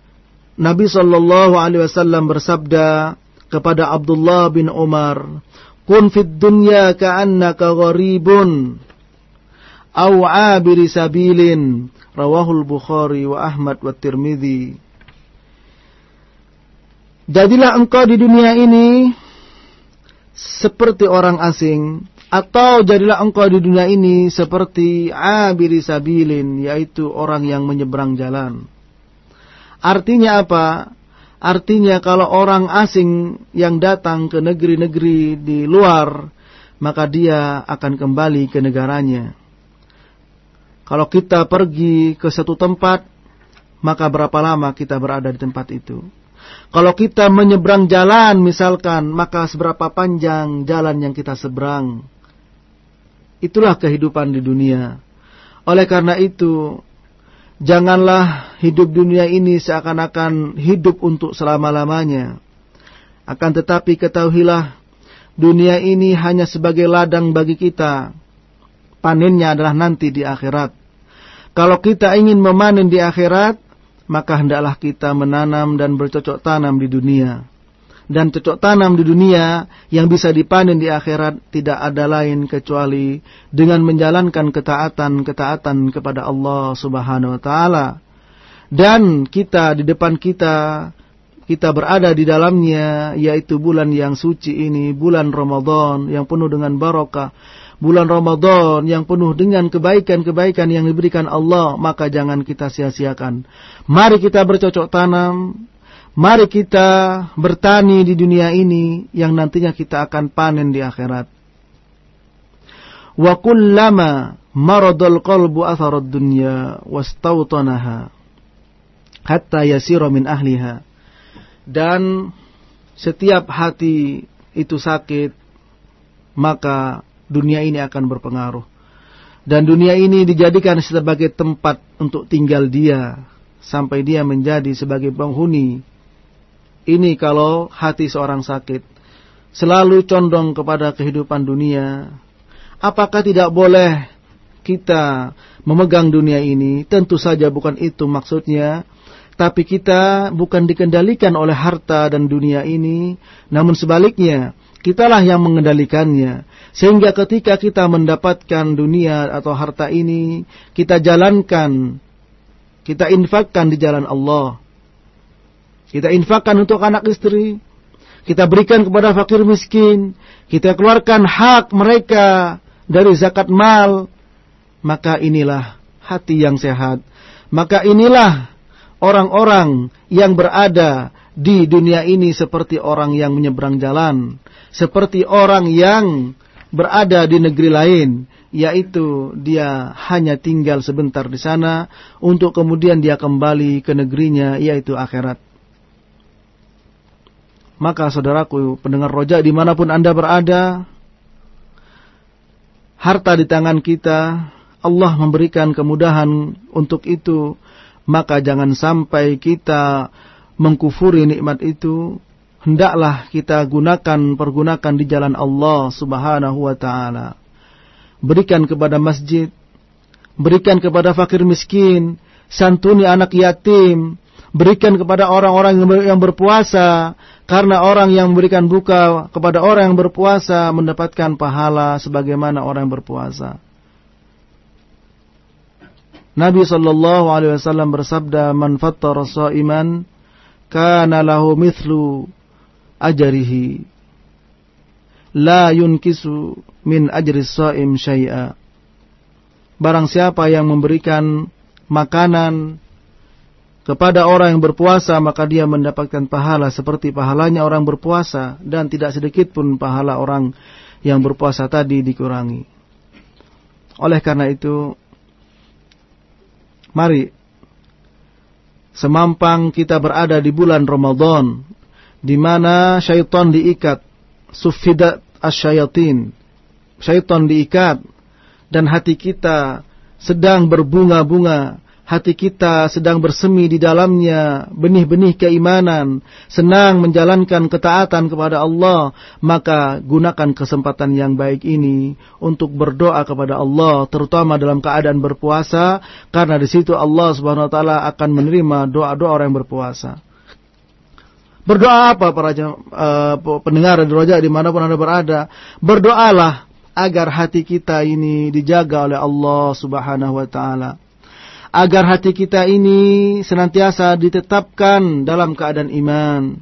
Nabi Shallallahu Alaihi Wasallam bersabda kepada Abdullah bin Umar, "Kun fid dunya ka'annaka gharibun." au abiri sabilin rawahul Bukhari wa Ahmad wa Tirmidzi Jadilah engkau di dunia ini seperti orang asing atau jadilah engkau di dunia ini seperti abiri sabilin yaitu orang yang menyeberang jalan. Artinya apa? Artinya kalau orang asing yang datang ke negeri-negeri di luar maka dia akan kembali ke negaranya. Kalau kita pergi ke satu tempat, maka berapa lama kita berada di tempat itu? Kalau kita menyeberang jalan misalkan, maka seberapa panjang jalan yang kita seberang? Itulah kehidupan di dunia. Oleh karena itu, janganlah hidup dunia ini seakan-akan hidup untuk selama-lamanya. Akan tetapi ketahuilah, dunia ini hanya sebagai ladang bagi kita panennya adalah nanti di akhirat. Kalau kita ingin memanen di akhirat, maka hendaklah kita menanam dan bercocok tanam di dunia. Dan cocok tanam di dunia yang bisa dipanen di akhirat tidak ada lain kecuali dengan menjalankan ketaatan-ketaatan kepada Allah Subhanahu wa taala. Dan kita di depan kita kita berada di dalamnya yaitu bulan yang suci ini, bulan Ramadan yang penuh dengan barokah bulan Ramadan yang penuh dengan kebaikan-kebaikan yang diberikan Allah, maka jangan kita sia-siakan. Mari kita bercocok tanam, mari kita bertani di dunia ini yang nantinya kita akan panen di akhirat. Wa kullama maradul qalbu atharad dunya wastawtanaha hatta yasira min ahliha. Dan setiap hati itu sakit, maka dunia ini akan berpengaruh. Dan dunia ini dijadikan sebagai tempat untuk tinggal dia sampai dia menjadi sebagai penghuni Ini kalau hati seorang sakit. Selalu condong kepada kehidupan dunia. Apakah tidak boleh kita memegang dunia ini? Tentu saja bukan itu maksudnya. Tapi kita bukan dikendalikan oleh harta dan dunia ini. Namun sebaliknya, kitalah yang mengendalikannya. Sehingga ketika kita mendapatkan dunia atau harta ini, kita jalankan, kita infakkan di jalan Allah kita infakkan untuk anak istri. Kita berikan kepada fakir miskin. Kita keluarkan hak mereka dari zakat mal. Maka inilah hati yang sehat. Maka inilah orang-orang yang berada di dunia ini seperti orang yang menyeberang jalan. Seperti orang yang berada di negeri lain yaitu dia hanya tinggal sebentar di sana untuk kemudian dia kembali ke negerinya yaitu akhirat. Maka saudaraku pendengar roja di mana pun anda berada, harta di tangan kita, Allah memberikan kemudahan untuk itu, maka jangan sampai kita mengkufuri nikmat itu. Hendaklah kita gunakan, pergunakan di jalan Allah subhanahu wa ta'ala. Berikan kepada masjid, berikan kepada fakir miskin, santuni anak yatim, berikan kepada orang-orang yang berpuasa, karena orang yang memberikan buka kepada orang yang berpuasa mendapatkan pahala sebagaimana orang yang berpuasa. Nabi sallallahu alaihi wasallam bersabda, "Man fattara sha'iman kana lahu mithlu ajrihi la yunkisu min ajri shaim syai'a." Barang siapa yang memberikan makanan kepada orang yang berpuasa maka dia mendapatkan pahala seperti pahalanya orang berpuasa dan tidak sedikit pun pahala orang yang berpuasa tadi dikurangi. Oleh karena itu mari semampang kita berada di bulan Ramadan di mana syaitan diikat? Sufidat asyayatin. Syaitan diikat. Dan hati kita sedang berbunga-bunga. Hati kita sedang bersemi di dalamnya benih-benih keimanan, senang menjalankan ketaatan kepada Allah, maka gunakan kesempatan yang baik ini untuk berdoa kepada Allah, terutama dalam keadaan berpuasa, karena di situ Allah Subhanahu wa taala akan menerima doa-doa orang yang berpuasa. Berdoa apa para uh, pendengar di roja di mana pun anda berada? Berdoalah agar hati kita ini dijaga oleh Allah Subhanahu wa taala. Agar hati kita ini senantiasa ditetapkan dalam keadaan iman.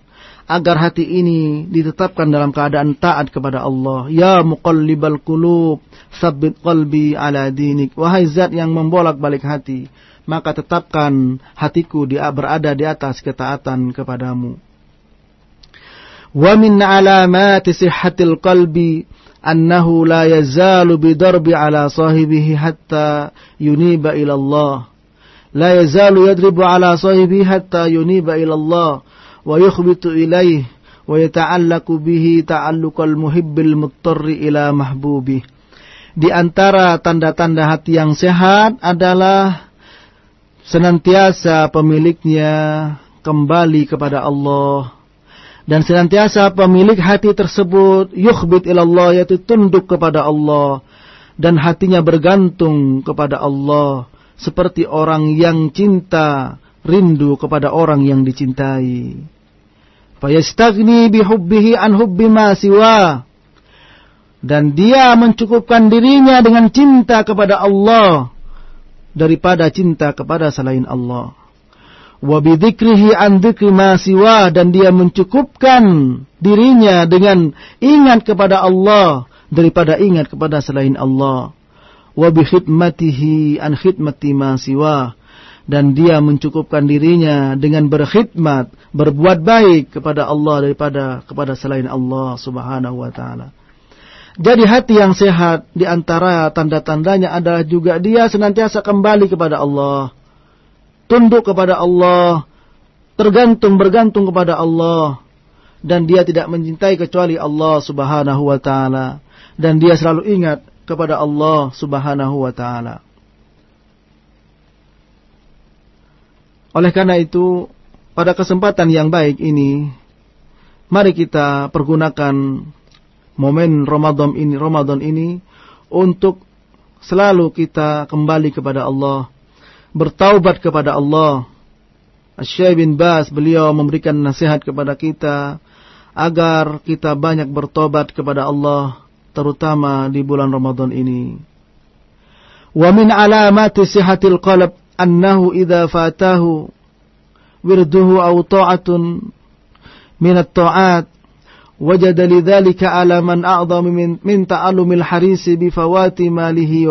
Agar hati ini ditetapkan dalam keadaan taat kepada Allah. Ya muqallibal qulub tsabbit qalbi ala dinik. Wahai zat yang membolak-balik hati maka tetapkan hatiku dia berada di atas ketaatan kepadamu Wa min alamati sihhatil qalbi annahu la yazalu bidarbi ala sahibihi hatta yuniba ila Allah. La yazalu yadribu ala sahibihi hatta yuniba ila Allah wa yukhbitu ilayhi wa yata'allaku bihi ta'alluqal muhibbil muttarri ila mahbubi. Di antara tanda-tanda hati yang sehat adalah senantiasa pemiliknya kembali kepada Allah dan senantiasa pemilik hati tersebut yukhbit ilallah yaitu tunduk kepada Allah dan hatinya bergantung kepada Allah seperti orang yang cinta rindu kepada orang yang dicintai. Fayastagni bihubbihi an hubbi ma siwa. Dan dia mencukupkan dirinya dengan cinta kepada Allah daripada cinta kepada selain Allah. Wa bidzikrihi an dzikri ma siwa dan dia mencukupkan dirinya dengan ingat kepada Allah daripada ingat kepada selain Allah wa bi khidmatihi an khidmati ma siwa dan dia mencukupkan dirinya dengan berkhidmat, berbuat baik kepada Allah daripada kepada selain Allah Subhanahu wa taala. Jadi hati yang sehat di antara tanda-tandanya adalah juga dia senantiasa kembali kepada Allah. Tunduk kepada Allah, tergantung bergantung kepada Allah dan dia tidak mencintai kecuali Allah Subhanahu wa taala dan dia selalu ingat kepada Allah Subhanahu wa taala. Oleh karena itu, pada kesempatan yang baik ini Mari kita pergunakan momen Ramadan ini, Ramadan ini untuk selalu kita kembali kepada Allah, bertaubat kepada Allah. Syekh bin Bas beliau memberikan nasihat kepada kita agar kita banyak bertobat kepada Allah terutama di bulan Ramadan ini. Wa min alamati sihatil qalb annahu idza fatahu wirduhu aw ta'atun min at-ta'at wajada lidzalika alaman a'zam min, min ta'allumil harisi bi fawati malihi.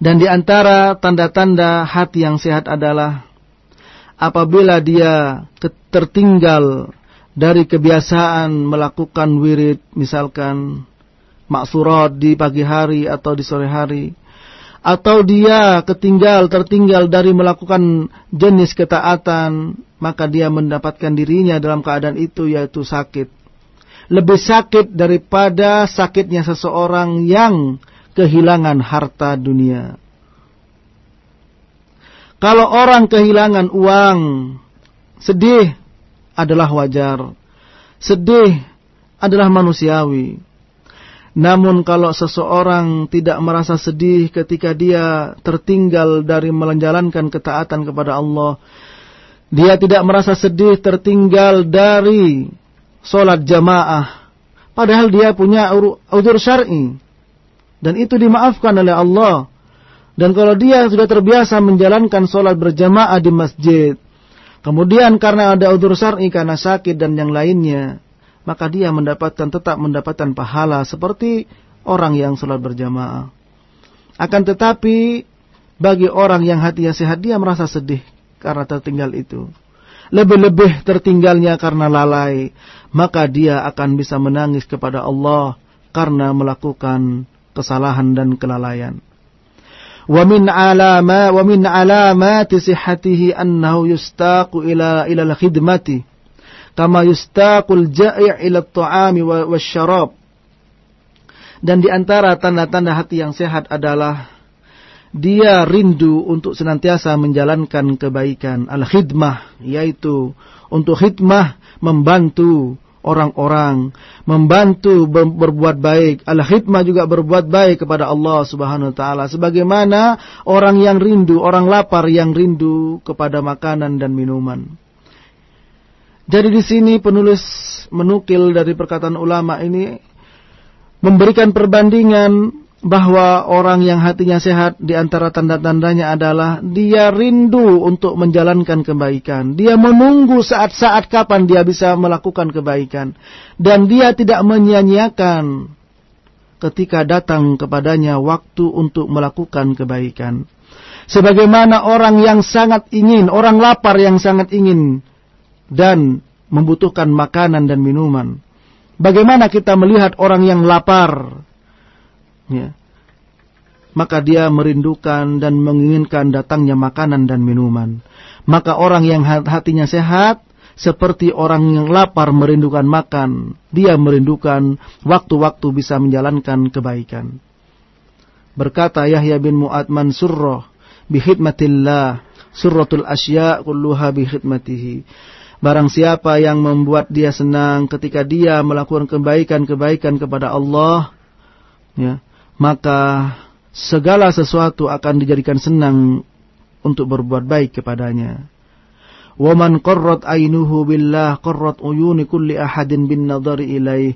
Dan di antara tanda-tanda hati yang sehat adalah apabila dia tertinggal dari kebiasaan melakukan wirid misalkan maksurat di pagi hari atau di sore hari atau dia ketinggal tertinggal dari melakukan jenis ketaatan maka dia mendapatkan dirinya dalam keadaan itu yaitu sakit. Lebih sakit daripada sakitnya seseorang yang kehilangan harta dunia. Kalau orang kehilangan uang sedih adalah wajar. Sedih adalah manusiawi. Namun kalau seseorang tidak merasa sedih ketika dia tertinggal dari menjalankan ketaatan kepada Allah, dia tidak merasa sedih tertinggal dari sholat jamaah, padahal dia punya udur syar'i dan itu dimaafkan oleh Allah. Dan kalau dia sudah terbiasa menjalankan sholat berjamaah di masjid, kemudian karena ada udur syar'i karena sakit dan yang lainnya, maka dia mendapatkan tetap mendapatkan pahala seperti orang yang sholat berjamaah. Akan tetapi bagi orang yang hatinya sehat dia merasa sedih karena tertinggal itu. Lebih-lebih tertinggalnya karena lalai, maka dia akan bisa menangis kepada Allah karena melakukan kesalahan dan kelalaian. Wa min alama wa min alamati sihhatihi annahu yustaqu ila ila al-khidmati kama yustaqul ja'i' ila at-ta'ami wasyarab. Dan di antara tanda-tanda hati yang sehat adalah dia rindu untuk senantiasa menjalankan kebaikan al-khidmah yaitu untuk khidmah membantu orang-orang membantu ber berbuat baik. Al-khidmah juga berbuat baik kepada Allah Subhanahu wa taala. Sebagaimana orang yang rindu orang lapar yang rindu kepada makanan dan minuman. Jadi di sini penulis menukil dari perkataan ulama ini memberikan perbandingan bahwa orang yang hatinya sehat di antara tanda-tandanya adalah dia rindu untuk menjalankan kebaikan. Dia menunggu saat-saat kapan dia bisa melakukan kebaikan dan dia tidak menyia-nyiakan ketika datang kepadanya waktu untuk melakukan kebaikan. Sebagaimana orang yang sangat ingin, orang lapar yang sangat ingin dan membutuhkan makanan dan minuman. Bagaimana kita melihat orang yang lapar? Ya. Maka dia merindukan dan menginginkan datangnya makanan dan minuman. Maka orang yang hatinya sehat, seperti orang yang lapar merindukan makan. Dia merindukan waktu-waktu bisa menjalankan kebaikan. Berkata Yahya bin Mu'ad Mansurroh, bihidmatillah, surratul asya kulluha bihidmatihi. Barang siapa yang membuat dia senang ketika dia melakukan kebaikan-kebaikan kepada Allah, ya, maka segala sesuatu akan dijadikan senang untuk berbuat baik kepadanya. Waman qarrat ainuhu billah qarrat uyuni kulli ahadin bin nadari ilaih.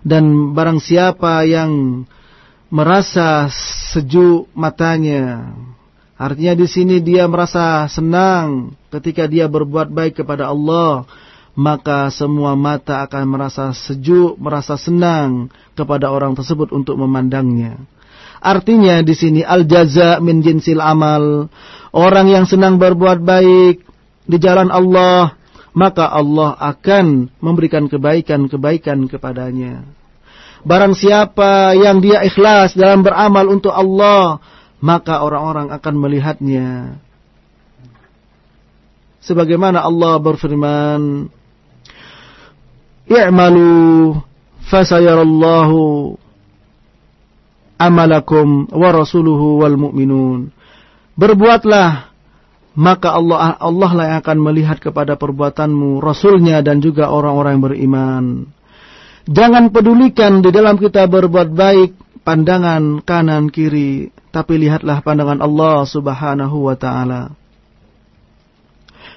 Dan barang siapa yang merasa sejuk matanya Artinya di sini dia merasa senang ketika dia berbuat baik kepada Allah, maka semua mata akan merasa sejuk, merasa senang kepada orang tersebut untuk memandangnya. Artinya di sini al jaza min jinsil amal. Orang yang senang berbuat baik di jalan Allah, maka Allah akan memberikan kebaikan-kebaikan kepadanya. Barang siapa yang dia ikhlas dalam beramal untuk Allah, maka orang-orang akan melihatnya. Sebagaimana Allah berfirman, "I'malu fasayarallahu amalakum wa rasuluhu wal mu'minun." Berbuatlah maka Allah Allah lah yang akan melihat kepada perbuatanmu, Rasulnya dan juga orang-orang yang beriman. Jangan pedulikan di dalam kita berbuat baik pandangan kanan kiri, tapi lihatlah pandangan Allah Subhanahu wa taala.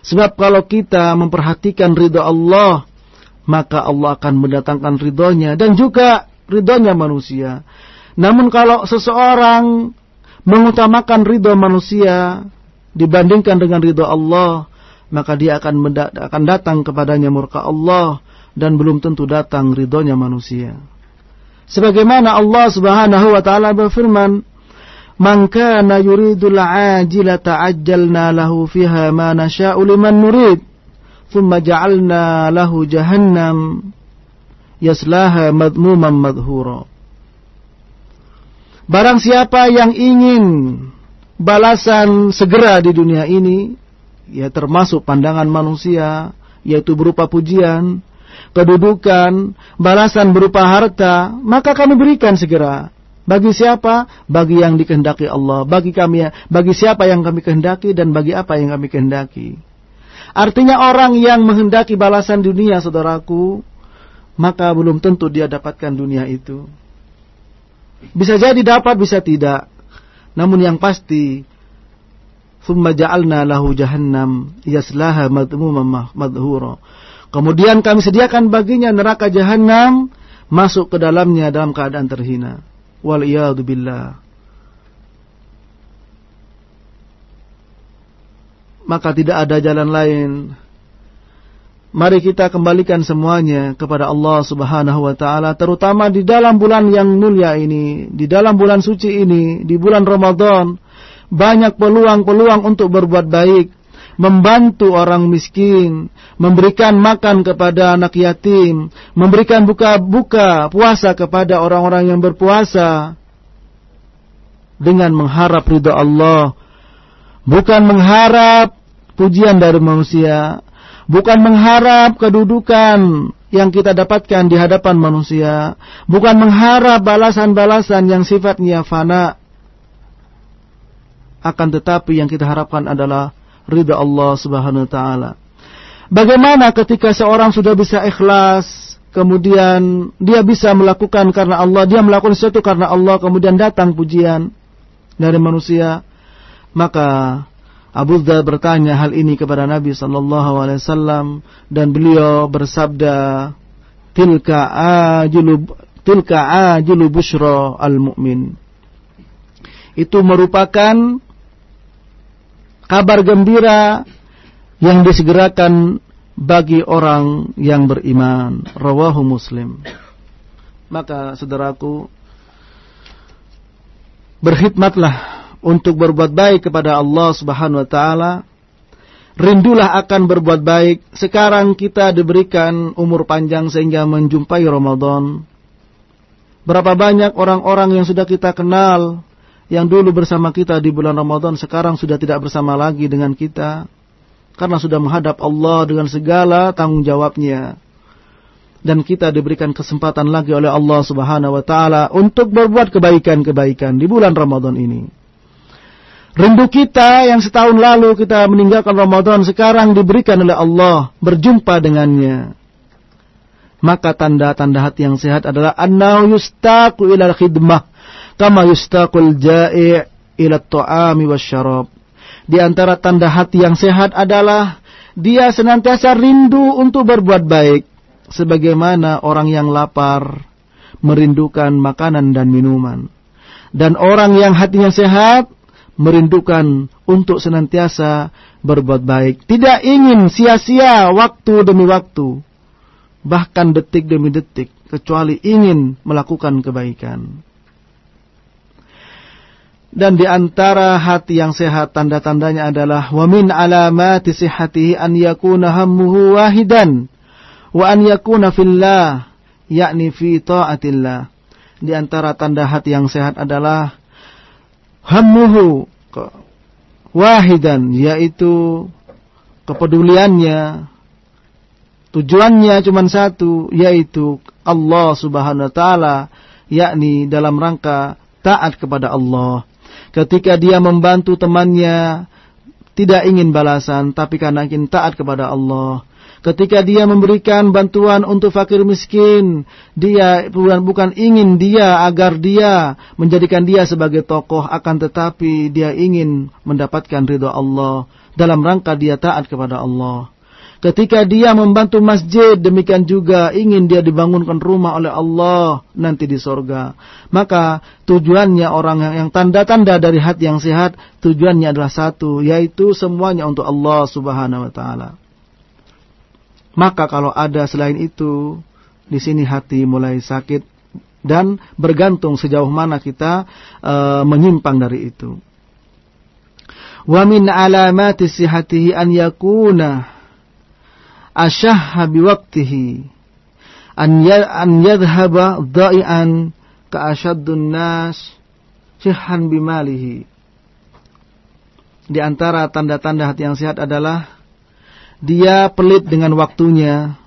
Sebab kalau kita memperhatikan ridho Allah, maka Allah akan mendatangkan ridhonya dan juga ridhonya manusia. Namun kalau seseorang mengutamakan ridho manusia dibandingkan dengan ridho Allah, maka dia akan akan datang kepadanya murka Allah dan belum tentu datang ridhonya manusia. Sebagaimana Allah Subhanahu wa taala berfirman, "Man kana yuridul ajila ta'ajjalna lahu fiha ma nasha'u liman nurid, thumma ja'alna lahu jahannam yaslaha madmuman madhura." Barang siapa yang ingin balasan segera di dunia ini, ya termasuk pandangan manusia, yaitu berupa pujian, kedudukan, balasan berupa harta, maka kami berikan segera. Bagi siapa? Bagi yang dikehendaki Allah. Bagi kami, bagi siapa yang kami kehendaki dan bagi apa yang kami kehendaki. Artinya orang yang menghendaki balasan dunia, saudaraku, maka belum tentu dia dapatkan dunia itu. Bisa jadi dapat, bisa tidak. Namun yang pasti, Thumma ja'alna lahu jahannam yaslaha madhmuman madhura. Kemudian kami sediakan baginya neraka jahannam masuk ke dalamnya dalam keadaan terhina. Wal billah. Maka tidak ada jalan lain Mari kita kembalikan semuanya kepada Allah Subhanahu wa taala terutama di dalam bulan yang mulia ini, di dalam bulan suci ini, di bulan Ramadan. Banyak peluang-peluang untuk berbuat baik, membantu orang miskin, memberikan makan kepada anak yatim, memberikan buka-buka puasa kepada orang-orang yang berpuasa dengan mengharap ridha Allah, bukan mengharap pujian dari manusia, bukan mengharap kedudukan yang kita dapatkan di hadapan manusia, bukan mengharap balasan-balasan yang sifatnya fana. Akan tetapi yang kita harapkan adalah ridha Allah Subhanahu wa taala. Bagaimana ketika seorang sudah bisa ikhlas, kemudian dia bisa melakukan karena Allah, dia melakukan sesuatu karena Allah, kemudian datang pujian dari manusia, maka Abu Dhar bertanya hal ini kepada Nabi sallallahu alaihi wasallam dan beliau bersabda tilka ajlu tilka ajlu busyra al mu'min itu merupakan kabar gembira yang disegerakan bagi orang yang beriman. Rawahu muslim. Maka saudaraku berkhidmatlah untuk berbuat baik kepada Allah Subhanahu wa taala. Rindulah akan berbuat baik. Sekarang kita diberikan umur panjang sehingga menjumpai Ramadan. Berapa banyak orang-orang yang sudah kita kenal yang dulu bersama kita di bulan Ramadan sekarang sudah tidak bersama lagi dengan kita karena sudah menghadap Allah dengan segala tanggung jawabnya. Dan kita diberikan kesempatan lagi oleh Allah Subhanahu wa taala untuk berbuat kebaikan-kebaikan di bulan Ramadan ini. Rindu kita yang setahun lalu kita meninggalkan Ramadan sekarang diberikan oleh Allah berjumpa dengannya. Maka tanda-tanda hati yang sehat adalah annau yustaqu ila khidmah kama yustaqul ja'i ila ta'ami wasyarab. Di antara tanda hati yang sehat adalah dia senantiasa rindu untuk berbuat baik sebagaimana orang yang lapar merindukan makanan dan minuman. Dan orang yang hatinya sehat merindukan untuk senantiasa berbuat baik. Tidak ingin sia-sia waktu demi waktu. Bahkan detik demi detik. Kecuali ingin melakukan kebaikan. Dan di antara hati yang sehat tanda-tandanya adalah wa min alamati sihhatihi an yakuna hammuhu wahidan wa an yakuna fillah yakni fi taatillah. Di antara tanda hati yang sehat adalah hammuhu wahidan yaitu kepeduliannya tujuannya cuma satu yaitu Allah Subhanahu wa taala yakni dalam rangka taat kepada Allah ketika dia membantu temannya tidak ingin balasan, tapi karena ingin taat kepada Allah. Ketika dia memberikan bantuan untuk fakir miskin, dia bukan, bukan ingin dia agar dia menjadikan dia sebagai tokoh, akan tetapi dia ingin mendapatkan ridho Allah dalam rangka dia taat kepada Allah. Ketika dia membantu masjid, demikian juga ingin dia dibangunkan rumah oleh Allah nanti di sorga. Maka tujuannya orang yang tanda-tanda dari hati yang sehat, tujuannya adalah satu, yaitu semuanya untuk Allah subhanahu wa ta'ala. Maka kalau ada selain itu, di sini hati mulai sakit dan bergantung sejauh mana kita uh, menyimpang dari itu. Wa min alamati sihatihi an yakuna ashahha biwaktihi an ya an yadhhaba dha'ian ka ashaddun nas syihhan bimalihi di antara tanda-tanda hati yang sehat adalah dia pelit dengan waktunya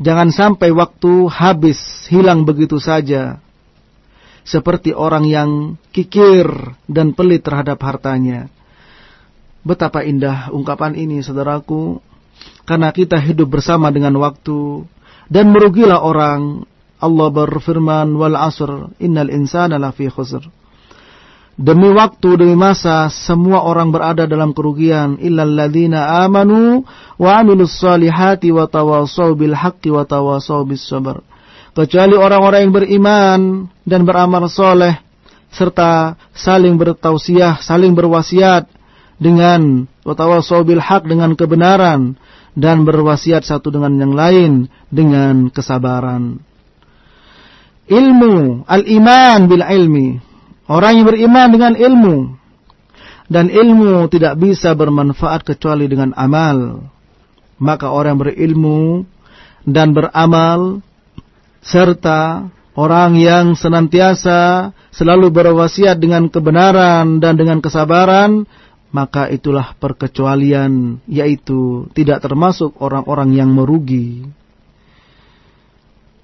jangan sampai waktu habis hilang begitu saja seperti orang yang kikir dan pelit terhadap hartanya Betapa indah ungkapan ini saudaraku. Karena kita hidup bersama dengan waktu. Dan merugilah orang. Allah berfirman wal asr innal insana lafi khusr. Demi waktu, demi masa, semua orang berada dalam kerugian. Illal ladhina amanu wa amilus salihati wa tawasaw bil haqqi wa tawasaw bis sabar. Kecuali orang-orang yang beriman dan beramal soleh. Serta saling bertausiah, saling berwasiat dengan watawasau bil haq dengan kebenaran dan berwasiat satu dengan yang lain dengan kesabaran. Ilmu, al-iman bil ilmi. Orang yang beriman dengan ilmu dan ilmu tidak bisa bermanfaat kecuali dengan amal. Maka orang berilmu dan beramal serta orang yang senantiasa selalu berwasiat dengan kebenaran dan dengan kesabaran maka itulah perkecualian yaitu tidak termasuk orang-orang yang merugi.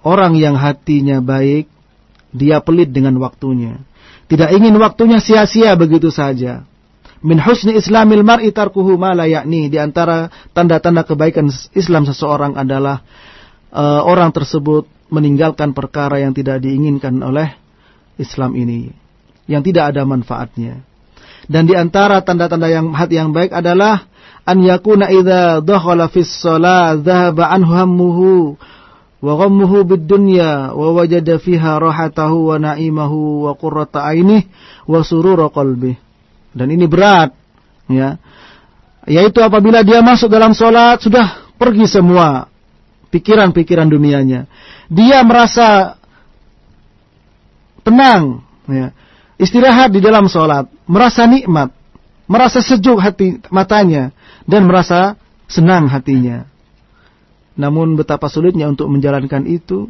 Orang yang hatinya baik, dia pelit dengan waktunya. Tidak ingin waktunya sia-sia begitu saja. Min husni islamil mar'i tarkuhu ma la yakni. Di antara tanda-tanda kebaikan Islam seseorang adalah uh, orang tersebut meninggalkan perkara yang tidak diinginkan oleh Islam ini. Yang tidak ada manfaatnya. Dan di antara tanda-tanda yang hati yang baik adalah an yakuna idza dakhala fis shalah dhahaba anhu hammuhu wa ghammuhu bid dunya wa wajada fiha rahatahu wa na'imahu. Dan ini berat ya. Yaitu apabila dia masuk dalam salat sudah pergi semua pikiran-pikiran dunianya. Dia merasa tenang ya istirahat di dalam sholat, merasa nikmat, merasa sejuk hati matanya, dan merasa senang hatinya. Namun betapa sulitnya untuk menjalankan itu.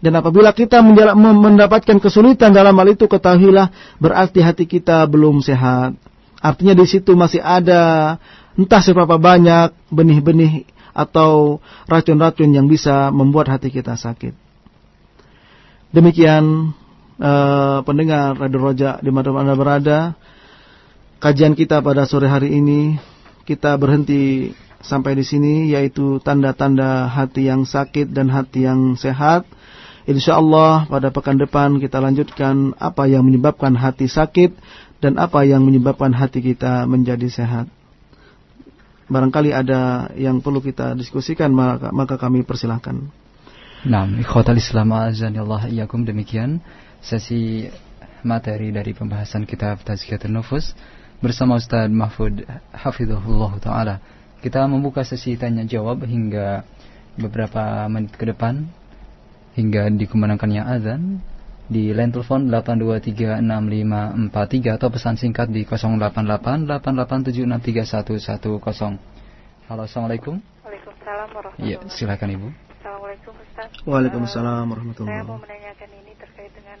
Dan apabila kita mendapatkan kesulitan dalam hal itu, ketahuilah berarti hati kita belum sehat. Artinya di situ masih ada entah seberapa banyak benih-benih atau racun-racun yang bisa membuat hati kita sakit. Demikian uh, pendengar Radio Roja di mana Anda berada. Kajian kita pada sore hari ini kita berhenti sampai di sini yaitu tanda-tanda hati yang sakit dan hati yang sehat. Insya Allah pada pekan depan kita lanjutkan apa yang menyebabkan hati sakit dan apa yang menyebabkan hati kita menjadi sehat. Barangkali ada yang perlu kita diskusikan maka, maka kami persilahkan. Nah, ikhwatal Islam azanillah iyakum demikian sesi materi dari pembahasan kitab Tazkiyatun Nufus bersama Ustaz Mahfud Hafizahullah Ta'ala. Kita membuka sesi tanya jawab hingga beberapa menit ke depan hingga dikumandangkannya azan di line telepon 8236543 atau pesan singkat di 088887631110. Halo, Assalamualaikum. Waalaikumsalam warahmatullahi Iya, silakan Ibu. Assalamualaikum Ustaz. Waalaikumsalam warahmatullahi Saya mau menanyakan ini terkait dengan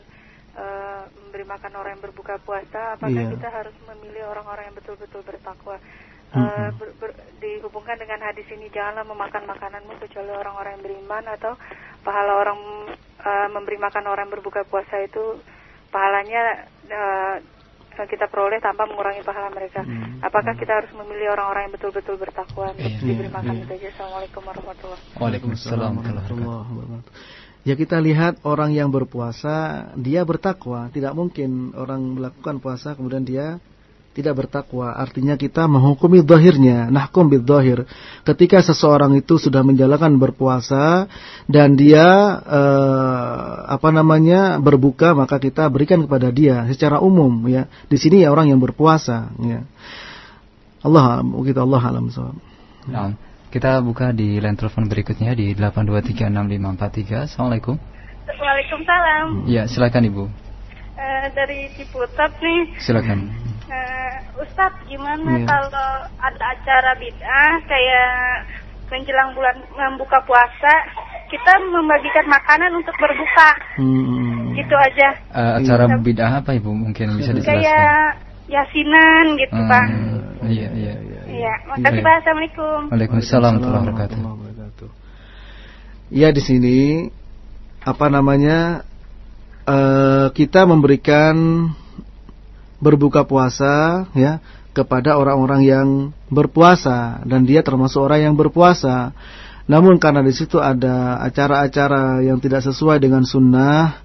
uh, memberi makan orang yang berbuka puasa. Apakah yeah. kita harus memilih orang-orang yang betul-betul bertakwa? Uh, -hmm. ber, ber, dihubungkan dengan hadis ini janganlah memakan makananmu kecuali orang-orang yang beriman atau pahala orang uh, memberi makan orang yang berbuka puasa itu pahalanya uh, kita peroleh tanpa mengurangi pahala mereka. Hmm. Apakah kita harus memilih orang-orang yang betul-betul bertakwa untuk iya, diberi makan iya. itu aja. Assalamualaikum warahmatullahi wabarakatuh. Waalaikumsalam warahmatullahi wabarakatuh. Ya kita lihat orang yang berpuasa dia bertakwa, tidak mungkin orang melakukan puasa kemudian dia tidak bertakwa. Artinya kita menghukumi zahirnya, nahkum bidzahir. Ketika seseorang itu sudah menjalankan berpuasa dan dia eh, apa namanya berbuka, maka kita berikan kepada dia secara umum ya. Di sini ya orang yang berpuasa ya. Allah kita Allah alam Nah. Kita buka di line telepon berikutnya di 8236543. Assalamualaikum. Waalaikumsalam. Ya, silakan Ibu. Uh, dari Ciputat nih. Silakan. Uh, Ustadz, gimana ya. kalau ada acara bid'ah kayak menjelang bulan membuka puasa, kita membagikan makanan untuk berbuka. Hmm. Gitu aja. Uh, acara bid'ah apa Ibu? Mungkin bisa dijelaskan. Kayak yasinan gitu, hmm. Pak. Iya, iya, iya. Iya, makasih Pak. Assalamualaikum. Waalaikumsalam warahmatullahi wabarakatuh. Ya di sini apa namanya uh, kita memberikan berbuka puasa ya kepada orang-orang yang berpuasa dan dia termasuk orang yang berpuasa. Namun karena di situ ada acara-acara yang tidak sesuai dengan sunnah,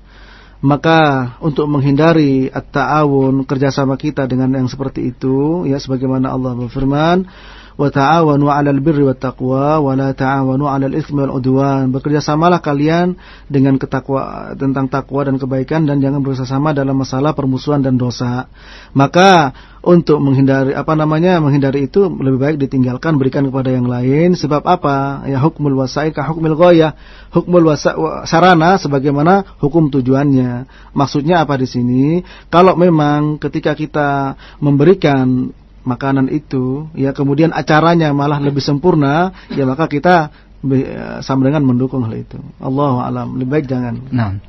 maka untuk menghindari at-ta'awun kerjasama kita dengan yang seperti itu ya sebagaimana Allah berfirman wat taqwa wa la ta'awanu 'alal itsmi wal udwan. Bekerjasamalah kalian dengan ketakwa tentang takwa dan kebaikan dan jangan bersama dalam masalah permusuhan dan dosa. Maka untuk menghindari apa namanya menghindari itu lebih baik ditinggalkan berikan kepada yang lain. Sebab apa? Ya hukmul wasail ka hukmil ghayah hukmul sarana sebagaimana hukum tujuannya. Maksudnya apa di sini? Kalau memang ketika kita memberikan makanan itu, ya kemudian acaranya malah lebih sempurna, ya maka kita sama dengan mendukung hal itu. Allah alam, lebih baik jangan. Nah,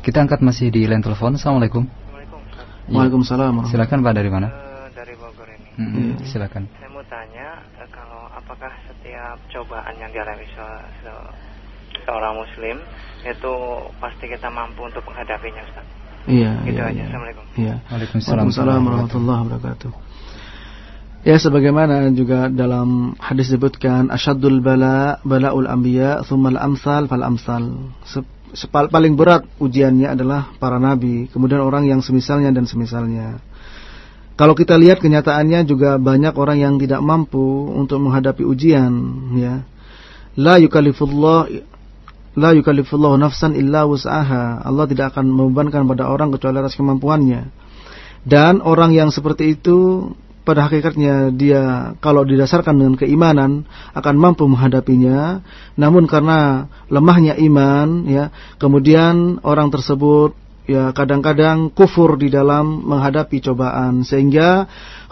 kita angkat masih di line telepon. Assalamualaikum. Waalaikumsalam. Waalaikumsalam. Ya. Silakan Pak dari mana? Uh, dari Bogor ini. Hmm, ya. Silakan. Saya mau tanya uh, kalau apakah setiap cobaan yang dialami se se seorang muslim itu pasti kita mampu untuk menghadapinya Ustaz? Iya. Gitu iya, aja. Iya. Assalamualaikum. Iya. Waalaikumsalam. Waalaikumsalam warahmatullahi wabarakatuh. Ya sebagaimana juga dalam hadis disebutkan asyadul bala balaul anbiya tsummal amsal fal amsal. Sepal, paling berat ujiannya adalah para nabi, kemudian orang yang semisalnya dan semisalnya. Kalau kita lihat kenyataannya juga banyak orang yang tidak mampu untuk menghadapi ujian, ya. La yukallifullah la yukallifullahu nafsan illa wus'aha. Allah tidak akan membebankan pada orang kecuali atas kemampuannya. Dan orang yang seperti itu pada hakikatnya dia kalau didasarkan dengan keimanan akan mampu menghadapinya. Namun karena lemahnya iman ya kemudian orang tersebut ya kadang-kadang kufur di dalam menghadapi cobaan. Sehingga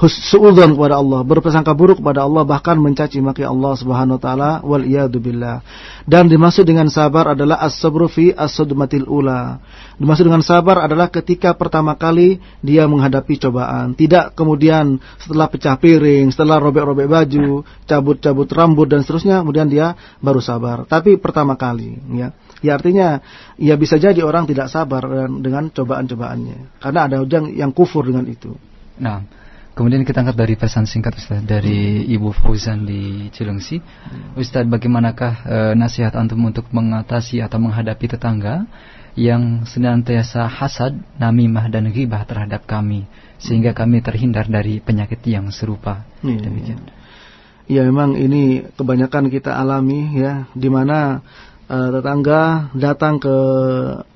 suudzon kepada Allah, berprasangka buruk kepada Allah bahkan mencaci maki Allah Subhanahu wa taala wal billah. Dan dimaksud dengan sabar adalah as-sabru fi as-sudmatil ula. Dimaksud dengan sabar adalah ketika pertama kali dia menghadapi cobaan, tidak kemudian setelah pecah piring, setelah robek-robek baju, cabut-cabut rambut dan seterusnya kemudian dia baru sabar. Tapi pertama kali, ya. Ya artinya ya bisa jadi orang tidak sabar dengan cobaan-cobaannya karena ada yang yang kufur dengan itu. Nah, Kemudian kita angkat dari pesan singkat Ustaz dari Ibu Fauzan di Cilengsi. Ustaz, bagaimanakah e, nasihat antum untuk mengatasi atau menghadapi tetangga yang senantiasa hasad, namimah dan ghibah terhadap kami sehingga kami terhindar dari penyakit yang serupa. Ya, Demikian. Ya memang ini kebanyakan kita alami ya di mana uh, tetangga datang ke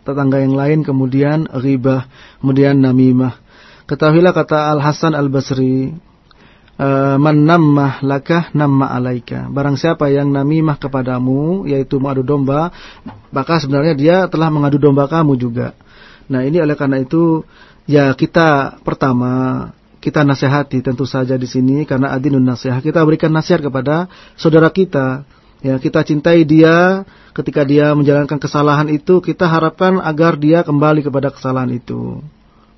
tetangga yang lain kemudian ghibah, kemudian namimah Ketahuilah kata Al Hasan Al Basri, eh, man nammah lakah namma alaika. Barang siapa yang namimah kepadamu, yaitu mengadu domba, maka sebenarnya dia telah mengadu domba kamu juga. Nah ini oleh karena itu, ya kita pertama kita nasihati tentu saja di sini karena adinun nasihat. Kita berikan nasihat kepada saudara kita. Ya, kita cintai dia ketika dia menjalankan kesalahan itu, kita harapkan agar dia kembali kepada kesalahan itu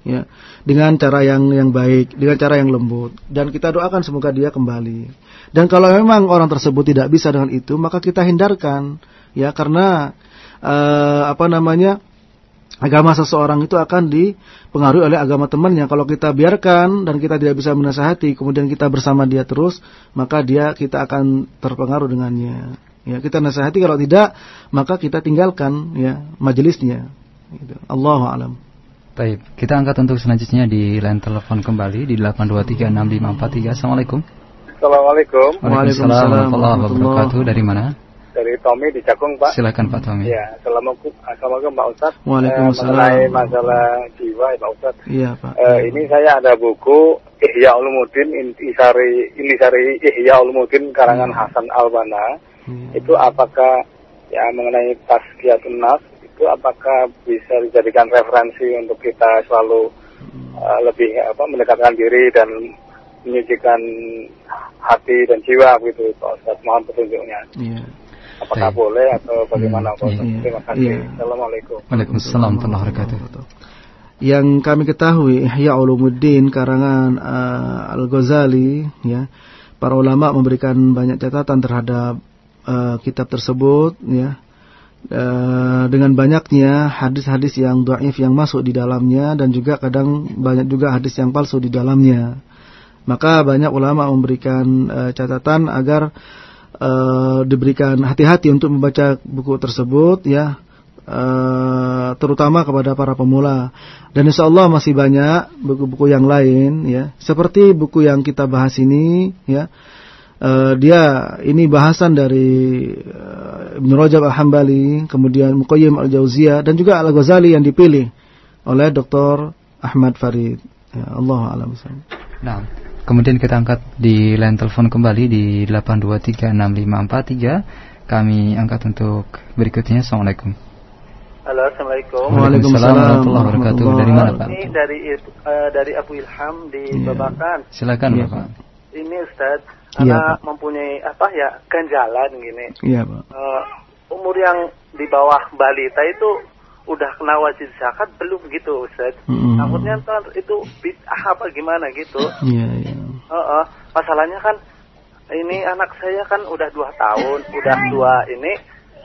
ya dengan cara yang yang baik, dengan cara yang lembut dan kita doakan semoga dia kembali. Dan kalau memang orang tersebut tidak bisa dengan itu, maka kita hindarkan ya karena uh, apa namanya? agama seseorang itu akan dipengaruhi oleh agama temannya. Kalau kita biarkan dan kita tidak bisa menasihati, kemudian kita bersama dia terus, maka dia kita akan terpengaruh dengannya. Ya, kita nasihati kalau tidak, maka kita tinggalkan ya majelisnya. Gitu. Allahu alam. Baik, kita angkat untuk selanjutnya di line telepon kembali di 8236543. Assalamualaikum. Assalamualaikum. Waalaikumsalam warahmatullahi wabarakatuh. Dari mana? Dari Tommy di Cakung, Pak. Silakan Pak Tommy. Ya, assalamualaikum, assalamualaikum Pak Ustaz. Waalaikumsalam. Eh, mengenai masalah jiwa, ya, Pak Ustaz. Iya Pak. Eh, ini saya ada buku Ihya Ulumuddin Intisari Intisari Ihya Ulumuddin karangan Hmm. Hasan Albana. Iya. Itu apakah ya mengenai Tazkiyatun Nas itu apakah bisa dijadikan referensi untuk kita selalu eh, lebih apa mendekatkan diri dan menyucikan hati dan jiwa gitu Pak Ustaz. Mohon petunjuknya. Iya. Apakah Baik. boleh atau bagaimana Hmm, Pak Ustaz? iya. Terima kasih. Iya. Assalamualaikum. Waalaikumsalam warahmatullahi wabarakatuh. Yang kami ketahui Ihya Ulumuddin karangan uh, Al-Ghazali ya. Para ulama memberikan banyak catatan terhadap uh, kitab tersebut ya. Uh, dengan banyaknya hadis-hadis yang dhaif yang masuk di dalamnya dan juga kadang banyak juga hadis yang palsu di dalamnya. Maka banyak ulama memberikan uh, catatan agar uh, diberikan hati-hati untuk membaca buku tersebut ya eh, terutama kepada para pemula. Dan insya Allah masih banyak buku-buku yang lain, ya, seperti buku yang kita bahas ini, ya. Eh, dia ini bahasan dari eh, Ibn Rajab Al-Hambali, kemudian Muqayyim Al-Jauziyah dan juga Al-Ghazali yang dipilih oleh Dr. Ahmad Farid. Ya, Allah alam. Nah, kemudian kita angkat di line telepon kembali di 8236543. Kami angkat untuk berikutnya. Assalamualaikum. Halo, assalamualaikum. Waalaikumsalam warahmatullahi wabarakatuh. Dari mana Pak? Ini dari eh, dari Abu Ilham di Iya. Babakan. Silakan Iya, Bapak. Ini Ustaz, Iya, anak mempunyai apa ya ganjalan gini. Iya, Pak. Eh, umur yang di bawah balita itu udah kena wajib zakat belum gitu Ustaz? Mm-mm. Takutnya ntar itu bid'ah apa gimana gitu. Iya, iya. Heeh. Masalahnya kan ini anak saya kan udah dua tahun, udah dua ini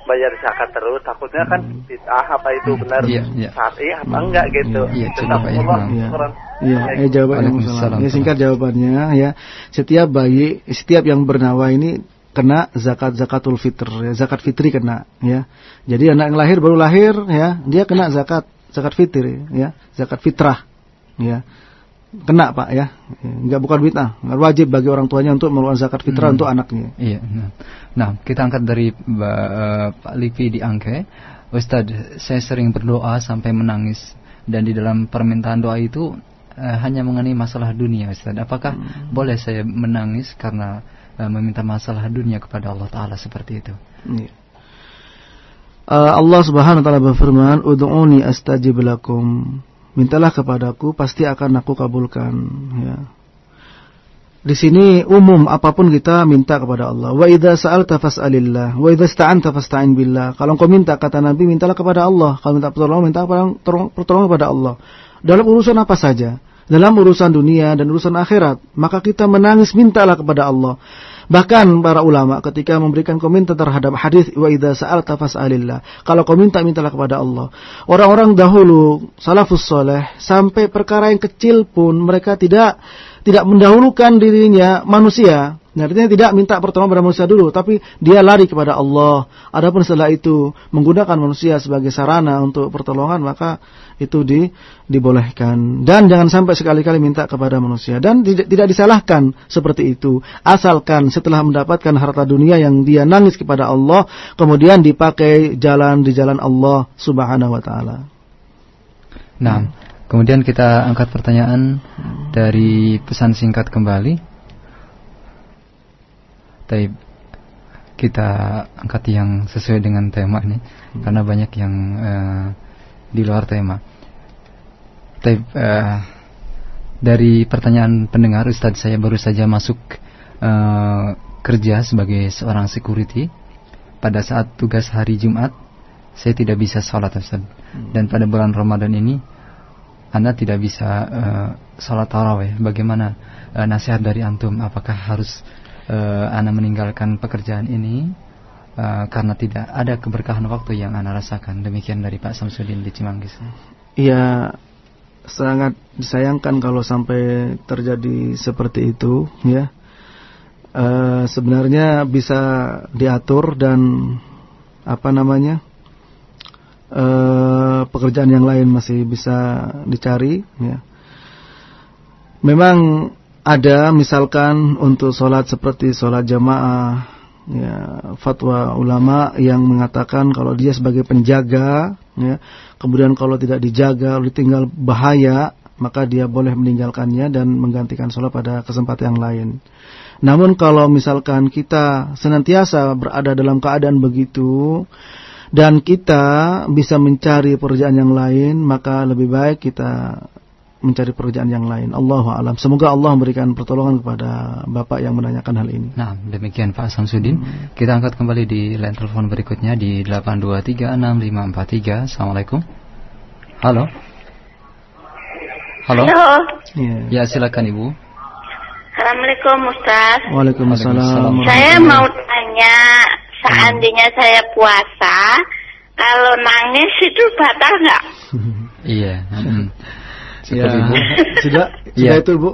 bayar zakat terus. Takutnya kan bid'ah apa itu benar Iya, iya. syar'i apa enggak gitu. Iya, Itu Pak, ya. Iya. Iya, eh jawabannya. Ya singkat jawabannya ya. Setiap bayi, setiap yang bernyawa ini kena zakat zakatul fitr ya, zakat fitri kena ya. Jadi anak yang lahir baru lahir ya, dia kena zakat zakat fitri ya, zakat fitrah ya. Kena Pak ya. Enggak bukan bid'ah, nggak wajib bagi orang tuanya untuk mengeluarkan zakat fitrah Hmm. untuk anaknya. Iya. Nah, nah kita angkat dari eh, Pak Livi di Angke. Ustadz, saya sering berdoa sampai menangis dan di dalam permintaan doa itu eh, hanya mengenai masalah dunia, Ustadz. Apakah boleh saya menangis karena eh, meminta masalah dunia kepada Allah Taala seperti itu? Iya. Allah Subhanahu wa taala berfirman, "Ud'uni astajib lakum." Mintalah kepadaku, pasti akan aku kabulkan, ya. Di sini umum apa pun kita minta kepada Allah. Wa idza sa'alta fas'alillah, wa idza ista'anta fasta'in billah. Kalau engkau minta kata Nabi, mintalah kepada Allah. Kalau minta pertolongan, minta pertolongan kepada Allah. Dalam urusan apa saja, dalam urusan dunia dan urusan akhirat, maka kita menangis mintalah kepada Allah. Bahkan para ulama ketika memberikan komentar terhadap hadis wa idza sa'alta fas'alillah. Kalau kau minta mintalah kepada Allah. Orang-orang dahulu salafus soleh sampai perkara yang kecil pun mereka tidak tidak mendahulukan dirinya manusia. Artinya tidak minta pertolongan pada manusia dulu, tapi dia lari kepada Allah. Adapun setelah itu menggunakan manusia sebagai sarana untuk pertolongan, maka itu di, dibolehkan. Dan jangan sampai sekali-kali minta kepada manusia. Dan tidak, tidak disalahkan seperti itu. Asalkan setelah mendapatkan harta dunia yang dia nangis kepada Allah, kemudian dipakai jalan di jalan Allah subhanahu wa ta'ala. Nah, kemudian kita angkat pertanyaan dari pesan singkat kembali. Taib kita angkat yang sesuai dengan tema ini karena banyak yang eh, di luar tema. Taib eh, dari pertanyaan pendengar Ustadz saya baru saja masuk eh, kerja sebagai seorang security. Pada saat tugas hari Jumat saya tidak bisa sholat Ustaz dan pada bulan Ramadan ini anda tidak bisa eh, sholat taraweh. Bagaimana eh, nasihat dari antum? Apakah harus eh, anda meninggalkan pekerjaan ini uh, karena tidak ada keberkahan waktu yang anda rasakan. Demikian dari Pak Samsudin di Cimanggis. Iya, sangat disayangkan kalau sampai terjadi seperti itu, ya. Uh, sebenarnya bisa diatur dan apa namanya uh, pekerjaan yang lain masih bisa dicari, ya. Memang ada misalkan untuk sholat seperti sholat jamaah ya fatwa ulama yang mengatakan kalau dia sebagai penjaga ya kemudian kalau tidak dijaga ditinggal bahaya maka dia boleh meninggalkannya dan menggantikan sholat pada kesempatan yang lain. Namun kalau misalkan kita senantiasa berada dalam keadaan begitu dan kita bisa mencari pekerjaan yang lain, maka lebih baik kita mencari pekerjaan yang lain. Allah alam. Semoga Allah memberikan pertolongan kepada Bapak yang menanyakan hal ini. Nah, demikian Pak Samsudin. Hmm. Kita angkat kembali di line telepon berikutnya di 8236543. Assalamualaikum. Halo. Halo. Halo. Ya, ya silakan Ibu. Assalamualaikum Ustaz. Waalaikumsalam. Saya mau tanya, seandainya hmm. saya puasa, kalau nangis itu batal nggak? iya. Hmm. Cukup ya. Ibu. Sudah? Sudah ya. itu Bu?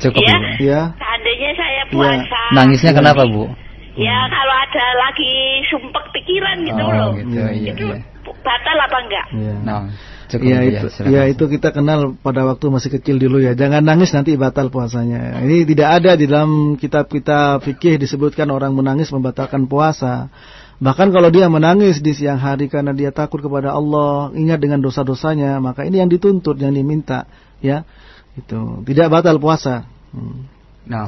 Cukup ya. Ibu. Ya. Seandainya saya iya. puasa. Ya. Nangisnya kenapa Bu? Ya hmm. kalau ada lagi sumpek pikiran gitu oh, loh. Gitu, iya, itu iya. batal apa enggak? Iya. Nah, cukup ya, itu, ya, ya itu kita kenal pada waktu masih kecil dulu ya. Jangan nangis nanti batal puasanya. Ini tidak ada di dalam kitab kita fikih disebutkan orang menangis membatalkan puasa. Bahkan kalau dia menangis di siang hari karena dia takut kepada Allah, ingat dengan dosa-dosanya, maka ini yang dituntut, yang diminta, ya. Itu tidak batal puasa. Hmm. Nah,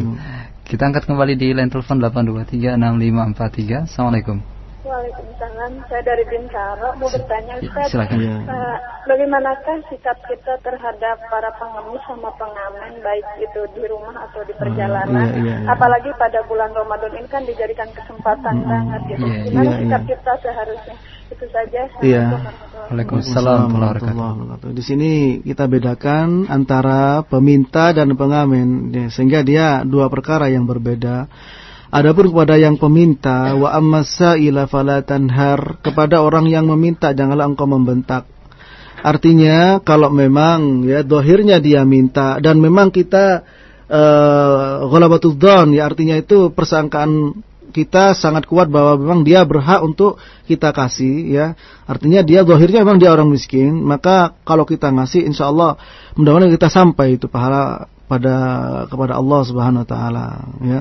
kita angkat kembali di line telepon 8236543. Assalamualaikum. Waalaikumsalam. Saya dari Bintaro mau bertanya ya, Ustaz. Silakan. Uh, bagaimanakah sikap kita terhadap para pengemis sama pengamen baik itu di rumah atau di perjalanan? Uh, iya, iya, iya. Apalagi pada bulan Ramadan ini kan dijadikan kesempatan hmm, banget gitu. Iya, Gimana iya, sikap iya. kita seharusnya? Itu saja. Iya. Waalaikumsalam warahmatullahi wabarakatuh. Di sini kita bedakan antara peminta dan pengamen ya, sehingga dia dua perkara yang berbeda. Adapun kepada yang peminta wa ammasaila fala kepada orang yang meminta janganlah engkau membentak. Artinya kalau memang ya dohirnya dia minta dan memang kita uh, ghalabatul ya artinya itu persangkaan kita sangat kuat bahwa memang dia berhak untuk kita kasih ya artinya dia dohirnya memang dia orang miskin maka kalau kita ngasih insya Allah mudah-mudahan kita sampai itu pahala pada kepada Allah Subhanahu wa taala ya.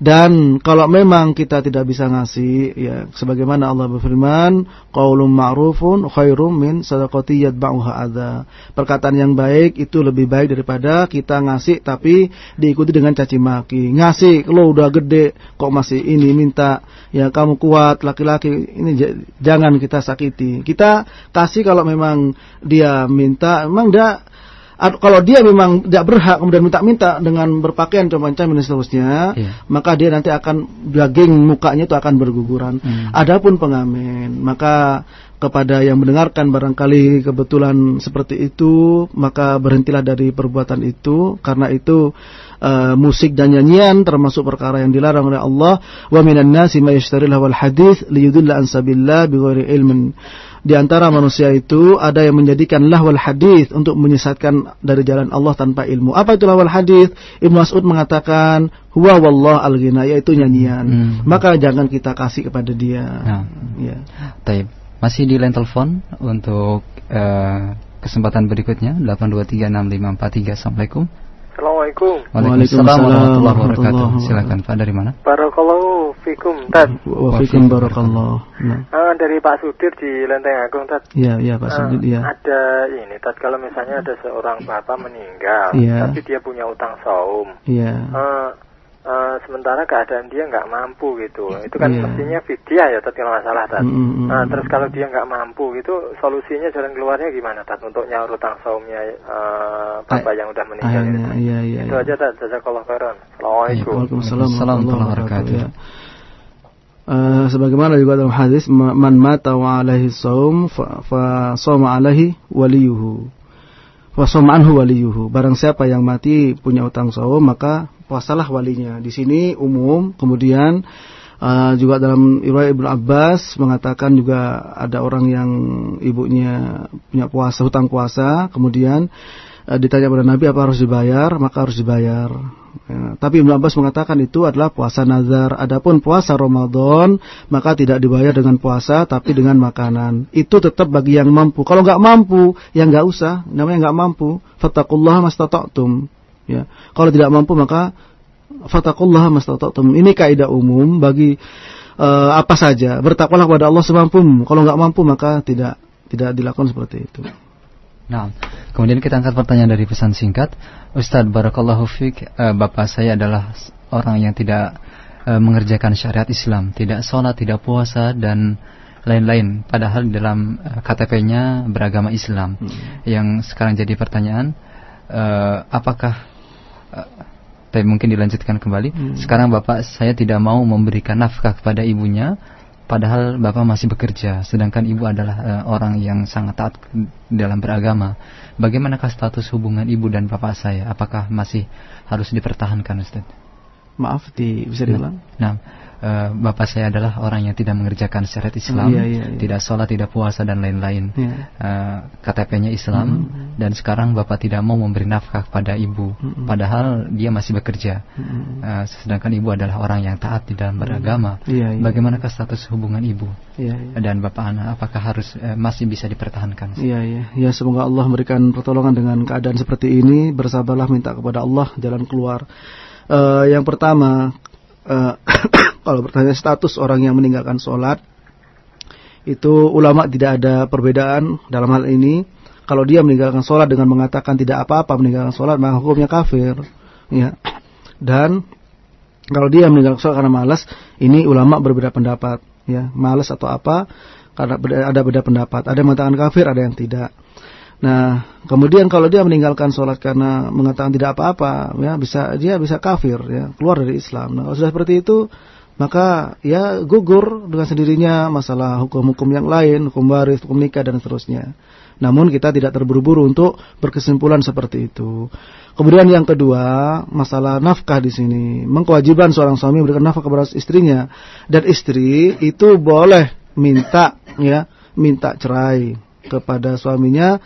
Dan kalau memang kita tidak bisa ngasih ya sebagaimana Allah berfirman, qaulun ma'rufun khairum min sadaqati yatba'uha adza. Perkataan yang baik itu lebih baik daripada kita ngasih tapi diikuti dengan caci maki. Ngasih lo udah gede kok masih ini minta ya kamu kuat laki-laki ini jangan kita sakiti. Kita kasih kalau memang dia minta memang dia kalau dia memang tidak berhak kemudian minta-minta dengan berpakaian macam dan seterusnya, yeah. maka dia nanti akan daging mukanya itu akan berguguran. Hmm. Adapun pengamen, maka kepada yang mendengarkan barangkali kebetulan seperti itu, maka berhentilah dari perbuatan itu karena itu uh, musik dan nyanyian termasuk perkara yang dilarang oleh Allah. Wa minan nasi may yashtari lahwal hadits liyudilla an sabillah bighairi ilmin di antara manusia itu ada yang menjadikan lahwal hadis untuk menyesatkan dari jalan Allah tanpa ilmu. Apa itu lahwal hadis? Ibnu Mas'ud mengatakan huwa wallah al-ghina yaitu nyanyian. Hmm. Maka jangan kita kasih kepada dia. Nah. Ya. Taib. Masih di line telepon untuk uh, kesempatan berikutnya 8236543. Assalamualaikum. Assalamualaikum. Waalaikumsalam warahmatullahi wabarakatuh. Silakan Pak dari mana? Barakallahu fikum Tad. Wa fikum barakallahu. Nah. Uh, dari Pak Sudir di Lenteng Agung Tad. Iya, iya Pak uh, Sudir ya. Ada ini Tad kalau misalnya ada seorang bapak meninggal ya. tapi dia punya utang saum. Iya. Uh, uh, sementara keadaan dia nggak mampu gitu itu kan yeah. mestinya vidya ya tapi kalau nggak salah tat mm -hmm. nah, terus kalau dia nggak mampu gitu solusinya jalan keluarnya gimana tat untuk nyaur utang saumnya uh, bapak yang udah meninggal itu iya, iya, itu iya. aja tat jazakallah khairan assalamualaikum waalaikumsalam warahmatullahi wabarakatuh ya. Uh, sebagaimana juga dalam hadis man mata wa alaihi saum fa, fa alaihi waliyuhu fa soma anhu waliyuhu barang siapa yang mati punya utang saum maka puasalah walinya. Di sini umum, kemudian Uh, juga dalam riwayat Ibnu Abbas mengatakan juga ada orang yang ibunya punya puasa hutang puasa, kemudian uh, ditanya pada Nabi apa harus dibayar, maka harus dibayar. Ya, tapi Ibnu Abbas mengatakan itu adalah puasa nazar. Adapun puasa Ramadan maka tidak dibayar dengan puasa tapi dengan makanan. Itu tetap bagi yang mampu. Kalau nggak mampu, ya nggak usah. Namanya nggak mampu. Fattakullah mastata'tum. Ya. Kalau tidak mampu maka Fatakullah mastata'tum. Ini kaidah umum bagi uh, apa saja. Bertakwalah kepada Allah semampumu. Kalau nggak mampu maka tidak tidak dilakukan seperti itu. Nah, kemudian kita angkat pertanyaan dari pesan singkat. Ustadz Barakallahu Fik, uh, Bapak saya adalah orang yang tidak uh, mengerjakan syariat Islam, tidak sholat, tidak puasa, dan lain-lain. Padahal dalam uh, KTP-nya beragama Islam. Hmm. Yang sekarang jadi pertanyaan, uh, apakah tapi mungkin dilanjutkan kembali. Hmm. Sekarang bapak saya tidak mau memberikan nafkah kepada ibunya, padahal bapak masih bekerja, sedangkan ibu adalah uh, orang yang sangat taat dalam beragama. Bagaimanakah status hubungan ibu dan bapak saya? Apakah masih harus dipertahankan, Ustaz? Maaf, di, bisa diulang? Nah, nah uh, bapak saya adalah orang yang tidak mengerjakan syariat Islam, oh, iya, iya, iya. tidak sholat, tidak puasa dan lain-lain. Iya. Uh, KTP-nya Islam mm -hmm. dan sekarang bapak tidak mau memberi nafkah kepada ibu, mm -hmm. padahal dia masih bekerja. Mm -hmm. uh, sedangkan ibu adalah orang yang taat di dalam beragama. Mm -hmm. iya, iya. Bagaimanakah status hubungan ibu iya, iya. dan bapak anak? Apakah harus uh, masih bisa dipertahankan? Iya iya. Ya semoga Allah memberikan pertolongan dengan keadaan seperti ini. Bersabarlah minta kepada Allah jalan keluar. Uh, yang pertama uh, kalau bertanya status orang yang meninggalkan sholat, itu ulama tidak ada perbedaan dalam hal ini. Kalau dia meninggalkan sholat dengan mengatakan tidak apa-apa meninggalkan sholat, maka hukumnya kafir. Ya. Dan kalau dia meninggalkan sholat karena malas, ini ulama berbeda pendapat. Ya, malas atau apa? Karena ada beda pendapat. Ada yang mengatakan kafir, ada yang tidak. Nah, kemudian kalau dia meninggalkan sholat karena mengatakan tidak apa-apa, ya bisa dia bisa kafir, ya keluar dari Islam. Nah, kalau sudah seperti itu, maka ya gugur dengan sendirinya masalah hukum-hukum yang lain, hukum waris, hukum nikah dan seterusnya. Namun kita tidak terburu-buru untuk berkesimpulan seperti itu. Kemudian yang kedua, masalah nafkah di sini. Mengkewajiban seorang suami memberikan nafkah kepada istrinya dan istri itu boleh minta ya, minta cerai kepada suaminya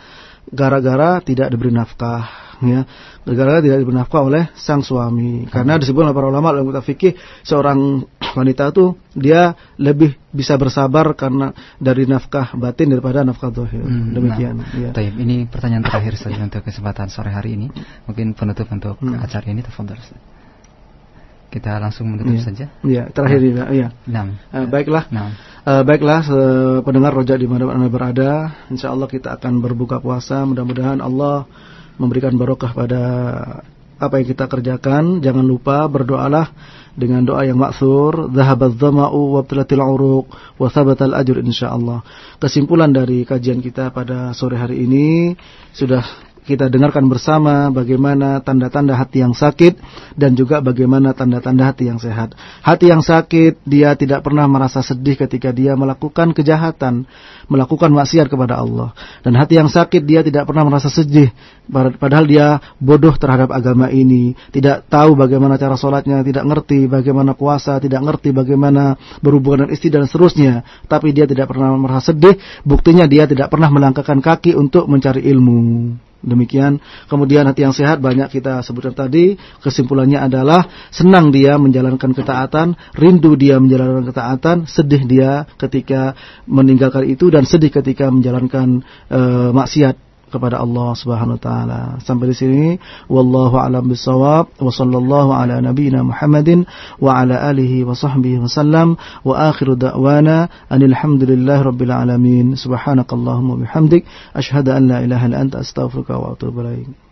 gara-gara tidak diberi nafkah ya. Gara-gara tidak diberi nafkah oleh sang suami. Karena disebut oleh para ulama dalam kitab fikih seorang wanita itu dia lebih bisa bersabar karena dari nafkah batin daripada nafkah zahir. Hmm, demikian nah, ya. Taib, ini pertanyaan terakhir saja untuk kesempatan sore hari ini. Mungkin penutup untuk hmm. acara ini tafadhol kita langsung menutup ya. saja. Iya, terakhir ini, iya. Nah, uh, baiklah. Nah. Uh, baiklah pendengar roja di mana Anda berada, insya Allah kita akan berbuka puasa. Mudah-mudahan Allah memberikan barokah pada apa yang kita kerjakan. Jangan lupa berdoalah dengan doa yang maksur, zahabat dhama'u wabtilatil uruq wa thabatal ajr insyaallah. Kesimpulan dari kajian kita pada sore hari ini sudah kita dengarkan bersama bagaimana tanda-tanda hati yang sakit dan juga bagaimana tanda-tanda hati yang sehat. Hati yang sakit, dia tidak pernah merasa sedih ketika dia melakukan kejahatan, melakukan maksiat kepada Allah. Dan hati yang sakit, dia tidak pernah merasa sedih, padahal dia bodoh terhadap agama ini, tidak tahu bagaimana cara sholatnya, tidak ngerti bagaimana puasa, tidak ngerti bagaimana berhubungan dengan istri dan seterusnya. Tapi dia tidak pernah merasa sedih, buktinya dia tidak pernah melangkahkan kaki untuk mencari ilmu. Demikian. Kemudian hati yang sehat banyak kita sebutkan tadi. Kesimpulannya adalah senang dia menjalankan ketaatan, rindu dia menjalankan ketaatan, sedih dia ketika meninggalkan itu dan sedih ketika menjalankan e, maksiat kepada Allah Subhanahu wa taala. Sampai di sini wallahu alam bisawab wa sallallahu ala nabiyyina Muhammadin wa ala alihi wa sahbihi wasallam wa akhiru da'wana anil hamdulillahi rabbil alamin. Subhanakallahumma bihamdik asyhadu an la ilaha illa anta astaghfiruka wa atubu ilaik.